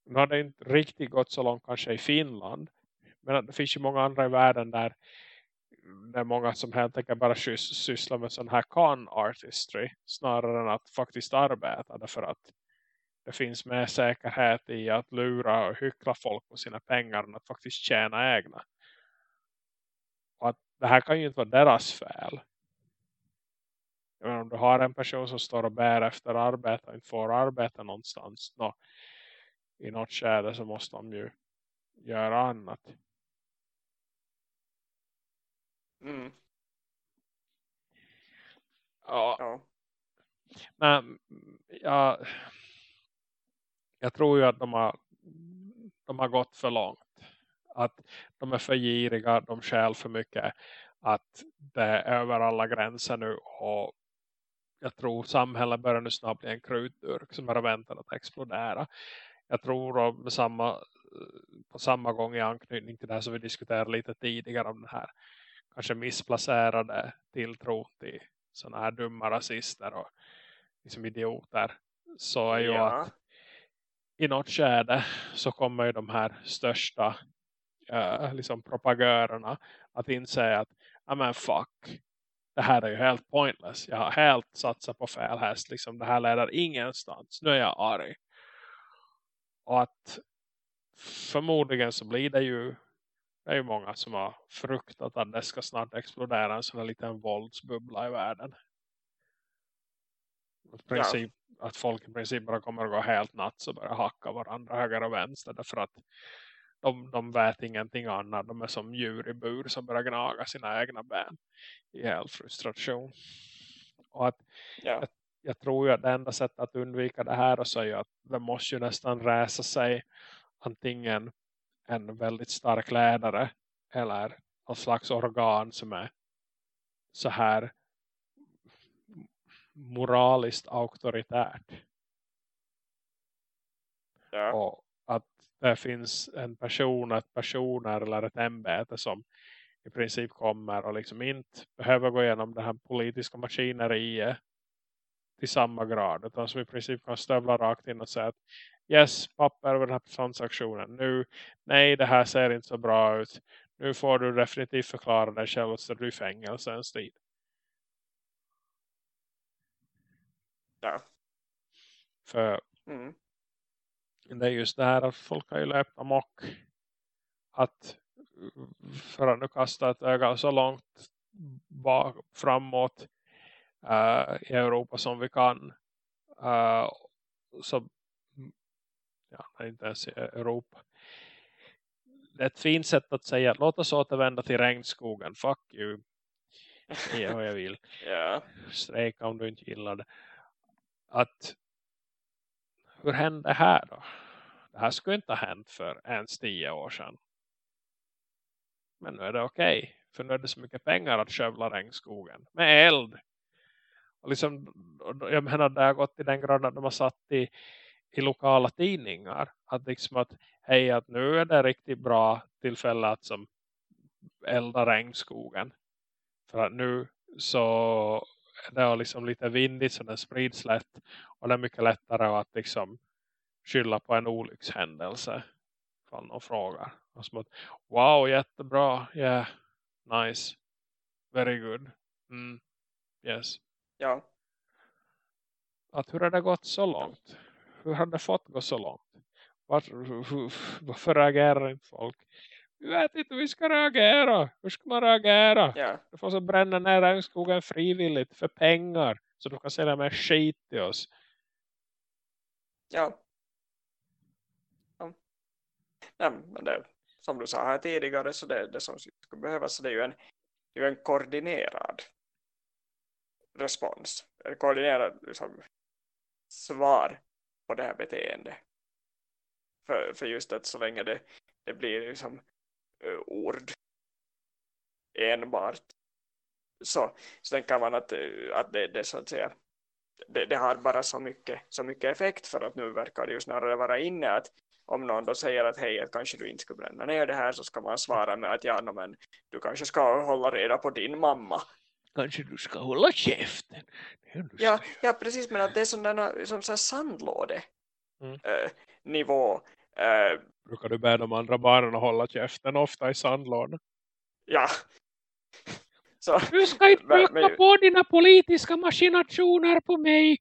Nu har det inte riktigt gått så långt kanske i Finland. Men det finns ju många andra i världen där det är många som helt enkelt bara sysslar med sån här con artistry snarare än att faktiskt arbeta därför att det finns mer säkerhet i att lura och hyckla folk på sina pengar än att faktiskt tjäna egna. Och att det här kan ju inte vara deras fel. Men om du har en person som står och bär efter arbete och inte får arbeta någonstans då, i något skede så måste de ju göra annat. Mm. Ja. ja. Men ja, jag tror ju att de har, de har gått för långt. Att de är för giriga, de skäl för mycket. Att det är över alla gränser nu. Och jag tror samhället börjar nu snabbt bli en krutdurk som bara väntar att explodera. Jag tror med samma, på samma gång i anknytning till det här som vi diskuterade lite tidigare om den här kanske missplacerade tilltro till sådana här dumma rasister och liksom idioter så är ju ja. att i något skede så kommer ju de här största uh, liksom propagörerna att inse att ja men fuck det här är ju helt pointless. Jag har helt satsat på fel häst. Liksom, det här leder ingenstans. Nu är jag arg. Och att förmodligen så blir det ju det är ju många som har fruktat att det ska snart explodera en sån här liten våldsbubbla i världen. Princip, ja. Att folk i princip bara kommer att gå helt natt och börja hacka varandra höger och vänster. Därför att de, de vet ingenting annat. De är som djur i bur som börjar gnaga sina egna ben i hel frustration. Och att ja. jag, jag, tror ju att det enda sättet att undvika det här så är att det måste ju nästan räsa sig antingen en väldigt stark ledare eller något slags organ som är så här moraliskt auktoritärt. Ja. Och att det finns en person, ett personer eller ett ämbete som i princip kommer och liksom inte behöver gå igenom det här politiska maskineriet till samma grad. Utan som i princip kan stövla rakt in och säga att yes, papper över den här transaktionen. Nu, nej det här ser inte så bra ut. Nu får du definitivt förklara dig själv och så du i fängelse en tid. Ja. För mm. det är just det här att folk har ju löpt amok. Att för att nu kasta ett öga så långt bak, framåt uh, i Europa som vi kan. Uh, så ja, inte ens i Europa. Det är ett fint sätt att säga låt oss återvända till regnskogen. Fuck you. Det är vad jag vill. yeah. Strejka om du inte gillar det. Att hur hände det här då? Det här skulle inte ha hänt för ens tio år sedan. Men nu är det okej. Okay, för nu är det så mycket pengar att skövla regnskogen. Med eld. Och liksom, jag menar det har gått till den grad att de har satt i i lokala tidningar. Att liksom att, hej att nu är det riktigt bra tillfälle att som elda regnskogen. För att nu så är det liksom lite vindigt så den sprids lätt. Och det är mycket lättare att liksom skylla på en olyckshändelse. Från någon frågar. Och som att, wow jättebra, yeah, nice, very good. Mm. Yes. Ja. Att hur har det gått så långt? hur har det fått gå så långt? Var, varför reagerar inte folk? Vi vet inte hur vi ska reagera. Hur ska man reagera? Yeah. Du får så bränna ner regnskogen frivilligt för pengar. Så du kan sälja mer skit till oss. Ja. ja. Nej, men det, som du sa här tidigare så det, det som skulle behövas så det är ju en, det är en koordinerad respons. En koordinerad liksom, svar på det här beteendet. För, för just att så länge det, det blir liksom ord enbart så, så tänker man att, att det, det så att säga det, det, har bara så mycket, så mycket effekt för att nu verkar det ju snarare vara inne att om någon då säger att hej, att kanske du inte ska bränna ner det här så ska man svara med att ja, no, men du kanske ska hålla reda på din mamma. Kanske du ska hålla käften. Ja, ja, precis, men att det är sån som så sandlåde mm. äh, nivå. Äh, Brukar du be de andra barnen att hålla käften ofta i sandlådan? Ja. Så, du ska inte bruka men, på dina politiska machinationer på mig.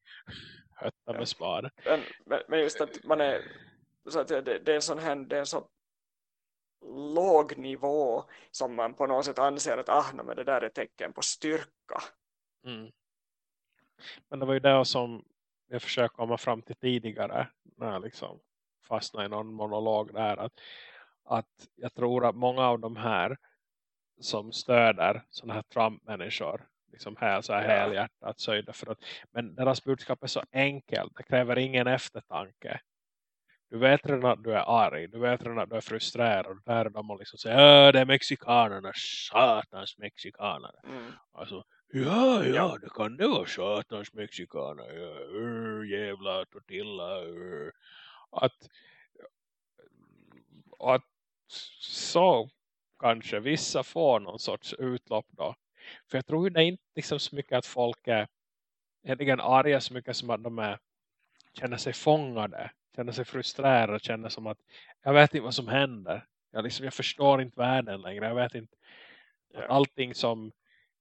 Hötta med spaden. Men, men, men, just att man är så att det, det är sån här, det är så låg nivå som man på något sätt anser att ah, men det där är tecken på styrka. Mm. Men det var ju det som jag försökte komma fram till tidigare när jag liksom fastnade i någon monolog där att, att jag tror att många av de här som stöder sådana här Trump-människor liksom här så här ja. helhjärtat söjda för att, men deras budskap är så enkelt, det kräver ingen eftertanke du vet redan att du är arg. Du vet redan att du är frustrerad. Där är de och liksom säger det är mexikanerna. Satans mexikaner. Mm. Alltså, Ja, ja, det kan det vara satans mexikaner. Ja, uh, jävla tortilla. Uh. Att, att så kanske vissa får någon sorts utlopp då. För jag tror det är inte liksom så mycket att folk är egentligen arga så mycket som att de är, känner sig fångade. Känner sig frustrerade. Känner som att jag vet inte vad som händer. Jag, liksom, jag förstår inte världen längre. Jag vet inte allting som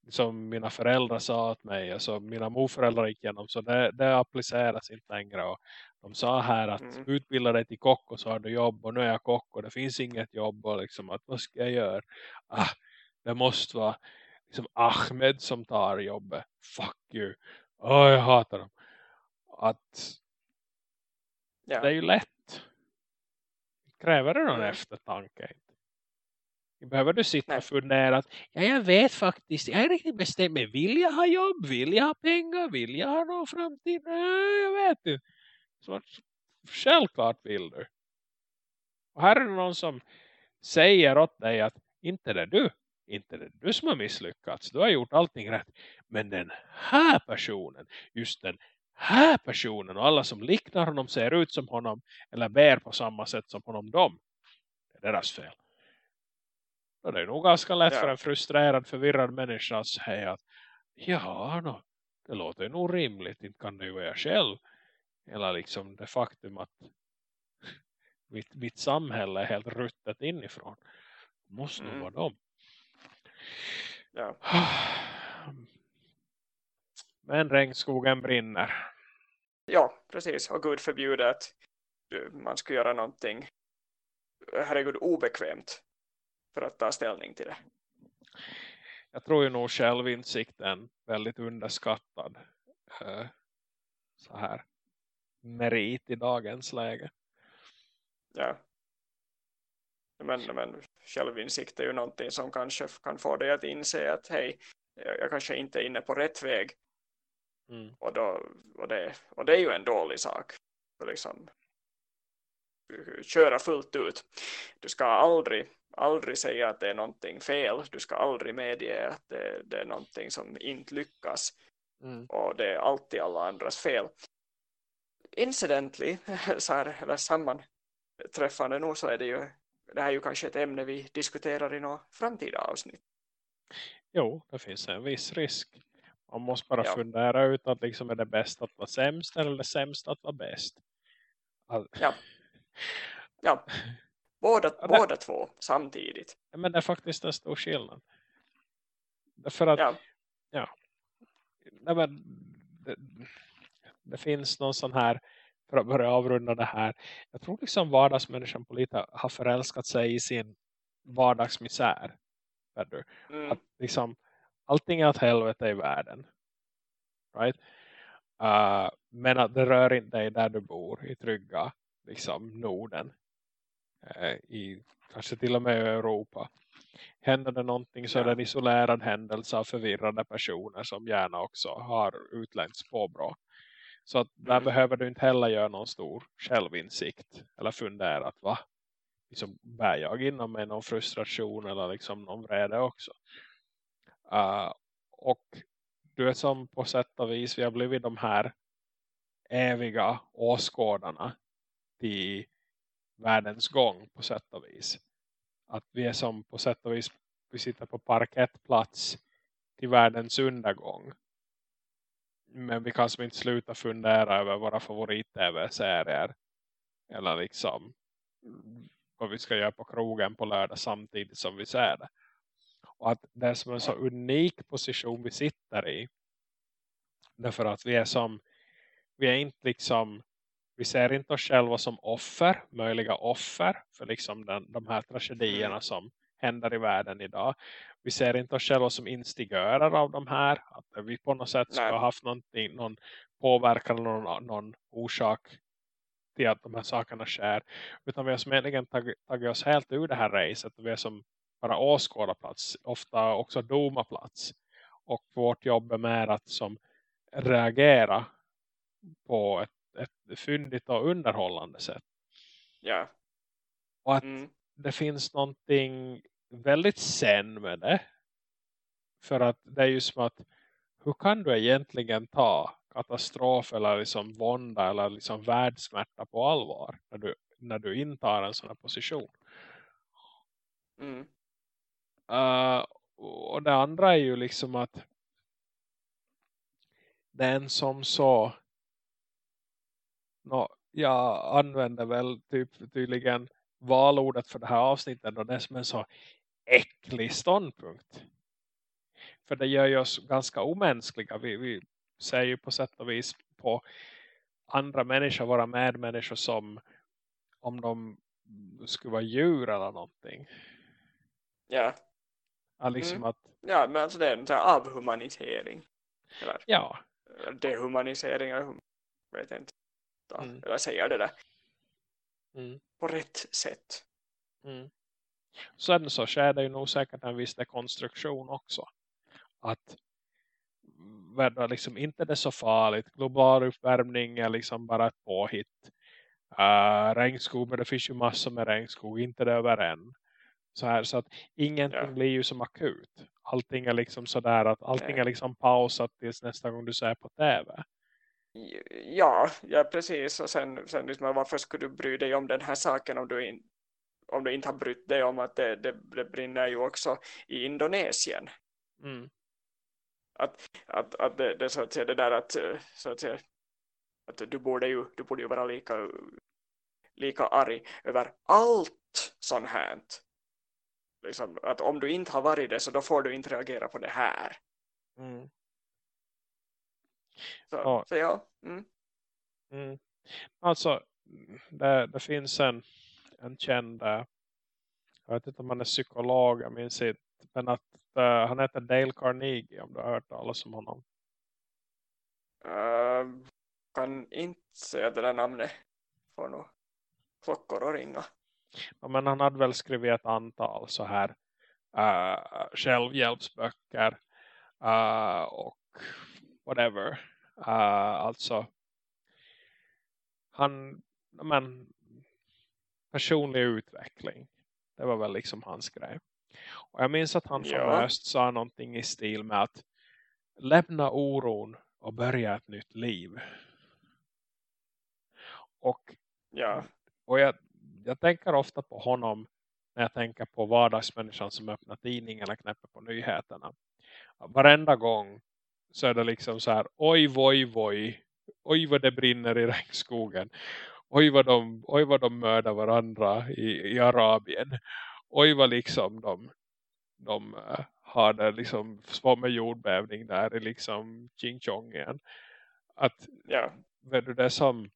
som mina föräldrar sa åt mig, alltså mina morföräldrar gick igenom, så det, det appliceras inte längre. Och de sa här att mm. utbilda dig till kock och så har du jobb och nu är jag kock och det finns inget jobb och liksom att vad ska jag göra? Ah, det måste vara liksom Ahmed som tar jobbet. Fuck you. Oh, jag hatar dem. Att ja. det är ju lätt. Kräver det någon mm. eftertanke? Behöver du sitta och fundera att ja, jag vet faktiskt, jag är riktigt bestämd. Vill jag ha jobb? Vill jag ha pengar? Vill jag ha någon framtid? Nej, jag vet inte. Så, självklart vill du. Och här är det någon som säger åt dig att inte det är du. Inte det är du som har misslyckats. Du har gjort allting rätt. Men den här personen, just den här personen och alla som liknar honom ser ut som honom eller ber på samma sätt som honom, dem. Det är deras fel. Och det är nog ganska lätt ja. för en frustrerad, förvirrad människa att säga att ja, no, det låter nog rimligt. Inte kan det ju vara själv. Eller liksom det faktum att mitt, mitt samhälle är helt ruttet inifrån. Måste mm. nog vara dem. Ja. Men regnskogen brinner. Ja, precis. Och Gud förbjuder att man ska göra någonting herregud obekvämt för att ta ställning till det. Jag tror ju nog självinsikten väldigt underskattad uh, så här merit i dagens läge. Ja. Men, men självinsikt är ju någonting som kanske kan få dig att inse att hej, jag kanske inte är inne på rätt väg. Mm. Och, då, och, det, och det är ju en dålig sak. För liksom, köra fullt ut. Du ska aldrig aldrig säga att det är någonting fel. Du ska aldrig medge att det, det är någonting som inte lyckas. Mm. Och det är alltid alla andras fel. Incidentally, så här, eller sammanträffande nog så är det ju det här är ju kanske ett ämne vi diskuterar i några framtida avsnitt. Jo, det finns en viss risk. Man måste bara ja. fundera ut att liksom är det bäst att vara sämst eller det sämst att vara bäst. All... Ja. ja. Båda, ja, båda två samtidigt. Ja, men det är faktiskt en stor skillnad. För att, ja. ja nej, men, det, det, finns någon sån här, för att börja avrunda det här. Jag tror liksom vardagsmänniskan på lite har förälskat sig i sin vardagsmisär. Mm. Att liksom, allting är åt helvete i världen. Right? Uh, men att det rör inte dig där du bor i trygga liksom, Norden. Eh, i kanske till och med Europa. Händer det någonting så är det en isolerad händelse av förvirrade personer som gärna också har utländskt påbrå. Så att där mm. behöver du inte heller göra någon stor självinsikt eller fundera att va? Liksom, bär jag inom mig någon frustration eller liksom någon vrede också? Uh, och du är som på sätt och vis vi har blivit de här eviga åskådarna till världens gång på sätt och vis. Att vi är som på sätt och vis vi sitter på parkettplats till världens undergång. Men vi kan som inte sluta fundera över våra favorit-tv-serier. Eller liksom vad vi ska göra på krogen på lördag samtidigt som vi ser det. Och att det är som en så unik position vi sitter i. Därför att vi är som vi är inte liksom vi ser inte oss själva som offer, möjliga offer för liksom den, de här tragedierna som händer i världen idag. Vi ser inte oss själva som instigörer av de här. Att vi på något sätt ska ha haft någon påverkan eller någon, någon orsak till att de här sakerna sker. Utan vi har som egentligen tagit, tagit oss helt ur det här racet. Vi är som bara åskådarplats. Ofta också domarplats. Och vårt jobb är med att som reagera på ett ett fyndigt och underhållande sätt. Ja. Och att mm. det finns någonting väldigt sen med det. För att det är ju som att hur kan du egentligen ta katastrof eller liksom vånda eller liksom världsmärta på allvar när du, när du intar en sån här position. Mm. Uh, och det andra är ju liksom att den som så no, jag använder väl typ tydligen valordet för det här avsnittet och det är som en så äcklig ståndpunkt. För det gör ju oss ganska omänskliga. Vi, vi ser ju på sätt och vis på andra människor, våra medmänniskor som om de skulle vara djur eller någonting. Ja. ja liksom mm. att, ja, men alltså det är en sån här avhumanisering. Eller ja. dehumanisering, jag vet inte. Mm. Eller säger det där. Mm. På rätt sätt. Mm. Sen så sker det ju nog säkert en viss dekonstruktion också. Att världen liksom inte det så farligt. Global uppvärmning är liksom bara ett påhitt. Uh, regnskog, men det finns ju massor med regnskog, inte det över än. Så, här, så att ingenting ja. blir ju som akut. Allting är liksom sådär att allting är liksom pausat tills nästa gång du ser på tv. Ja, ja precis. Och sen, sen liksom, varför skulle du bry dig om den här saken om du, in, om du inte har brytt dig om att det, det, det brinner ju också i Indonesien. Mm. Att, att, att det, det, så att säga, det där att, så att, säga, att du, borde ju, du borde ju vara lika, lika arg över allt sånt här. Liksom, att om du inte har varit det så då får du inte reagera på det här. Mm. Så ja. Så ja. Mm. Mm. Alltså, det, det finns en, en känd, jag vet inte om han är psykolog, jag minns inte, men att uh, han heter Dale Carnegie, om du har hört talas om honom. Uh, kan inte säga det där namnet. Får nog klockor att ringa. Ja, men han hade väl skrivit ett antal så här uh, självhjälpsböcker uh, och whatever. Uh, alltså han, men personlig utveckling. Det var väl liksom hans grej. Och jag minns att han ja. famöst sa någonting i stil med att lämna oron och börja ett nytt liv. Och, ja. och jag, jag tänker ofta på honom när jag tänker på vardagsmänniskan som öppnar tidningen eller knäpper på nyheterna. Varenda gång så är det liksom så här, oj voj voj, oj vad det brinner i regnskogen. Oj vad de, oj vad de mördar varandra i, i Arabien. Oj vad liksom de, de uh, har det liksom små med jordbävning där i liksom Ching Chong igen. Att, ja. vet du det som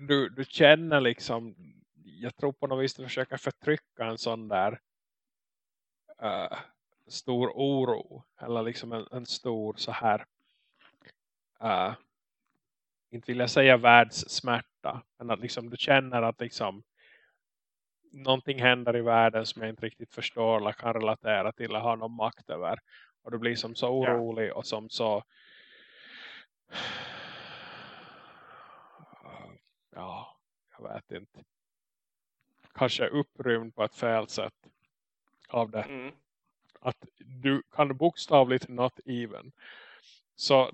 du, du känner liksom jag tror på något vis att du försöker förtrycka en sån där uh, stor oro eller liksom en, en stor så här uh, inte vill jag säga världssmärta men att liksom du känner att liksom någonting händer i världen som jag inte riktigt förstår eller kan relatera till eller har någon makt över och du blir som så orolig och som så ja, jag vet inte kanske upprymd på ett fel sätt av det. Mm att du kan bokstavligt not even. Så.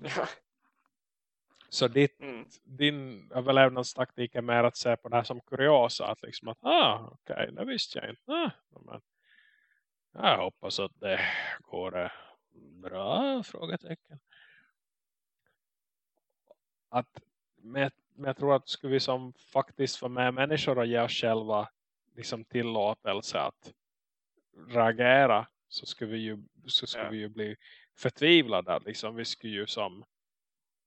Så ditt, mm. din överlevnadstaktik är mer att se på det här som kuriosa. Att liksom att, ah okej, okay, det visste jag inte. Ah, men, jag hoppas att det går eh, bra, frågetecken. Att, men, men jag tror att skulle vi som faktiskt vara med människor och ge oss själva liksom tillåtelse att reagera så skulle vi ju, så skulle ja. vi ju bli förtvivlade. Liksom. Vi skulle ju som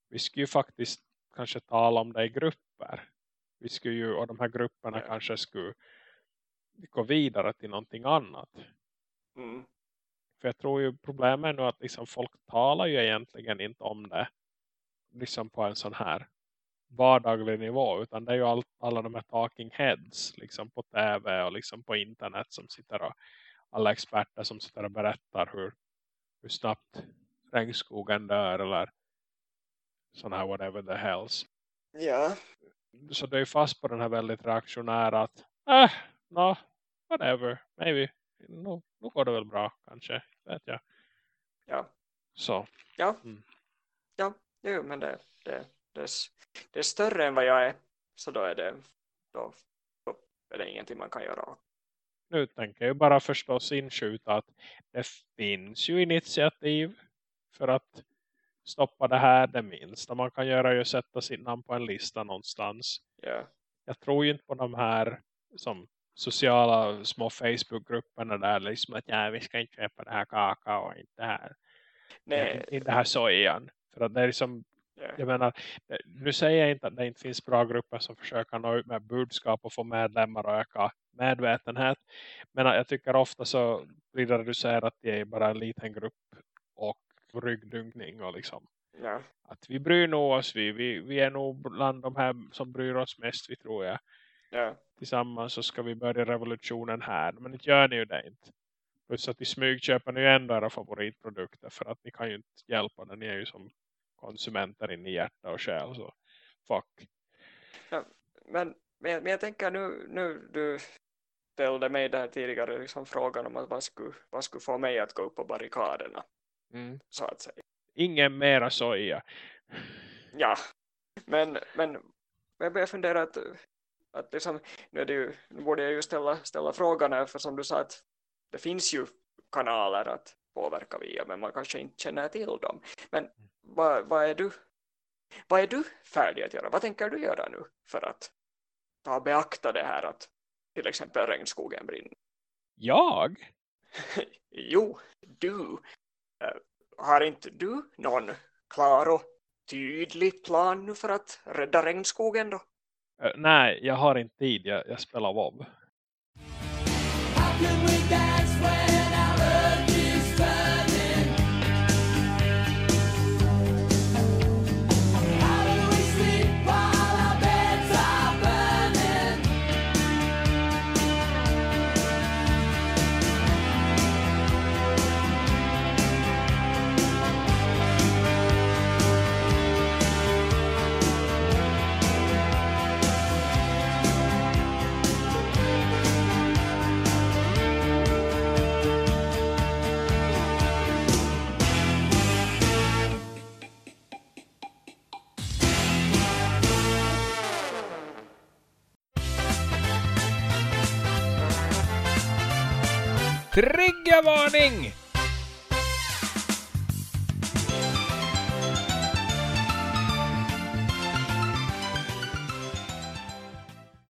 vi skulle ju faktiskt kanske tala om det i grupper. Vi skulle ju, och de här grupperna ja. kanske skulle gå vidare till någonting annat. Mm. För jag tror ju problemet är nu att liksom folk talar ju egentligen inte om det liksom på en sån här vardaglig nivå utan det är ju all, alla de här talking heads liksom på tv och liksom på internet som sitter och alla experter som sitter och berättar hur, hur snabbt regnskogen dör eller sådana här whatever the hells. Ja. Så det är fast på den här väldigt reaktionära att äh, no, whatever, maybe. nu, nu går det väl bra kanske, vet jag. Ja. Så. Ja. Mm. Ja, jo, men det, det, det, det är större än vad jag är. Så då är det, då, då är det ingenting man kan göra. Nu tänker jag bara förstås inskjuta att det finns ju initiativ för att stoppa det här. Det minsta man kan göra är att sätta sitt namn på en lista någonstans. Yeah. Jag tror ju inte på de här som sociala små Facebookgrupperna där liksom att ja, vi ska inte köpa det här kakao och inte här. Nej. Inte det här sojan. För att det är liksom Yeah. Jag menar, nu säger jag inte att det inte finns bra grupper som försöker nå ut med budskap och få medlemmar och öka medvetenhet. Men jag tycker ofta så blir det reducerat till bara en liten grupp och ryggdunkning och liksom. Yeah. Att vi bryr nog oss, vi, vi, vi är nog bland de här som bryr oss mest, vi tror jag. Yeah. Tillsammans så ska vi börja revolutionen här. Men inte gör ni ju det inte. Plus att i smyg köper ni ju ändå era favoritprodukter. För att ni kan ju inte hjälpa det. Ni är ju som konsumenter in i hjärta och själ. Så fuck. Ja, men, men, men jag tänker nu, nu du ställde mig där tidigare liksom frågan om att vad skulle, vad skulle få mig att gå upp på barrikaderna. Mm. Så att säga. Ingen mera soja. Ja, men, men jag börjar fundera att, att liksom, nu, är det ju, nu borde jag ju ställa, ställa frågan här för som du sa att det finns ju kanaler att påverka via men man kanske inte känner till dem. Men vad, vad, är du vad är du färdig att göra? Vad tänker du göra nu för att ta beakta det här att till exempel regnskogen brinner? Jag? jo, du. Eh, har inte du någon klar och tydlig plan nu för att rädda regnskogen då? Uh, nej, jag har inte tid. Jag, jag spelar WoW. Triggervarning!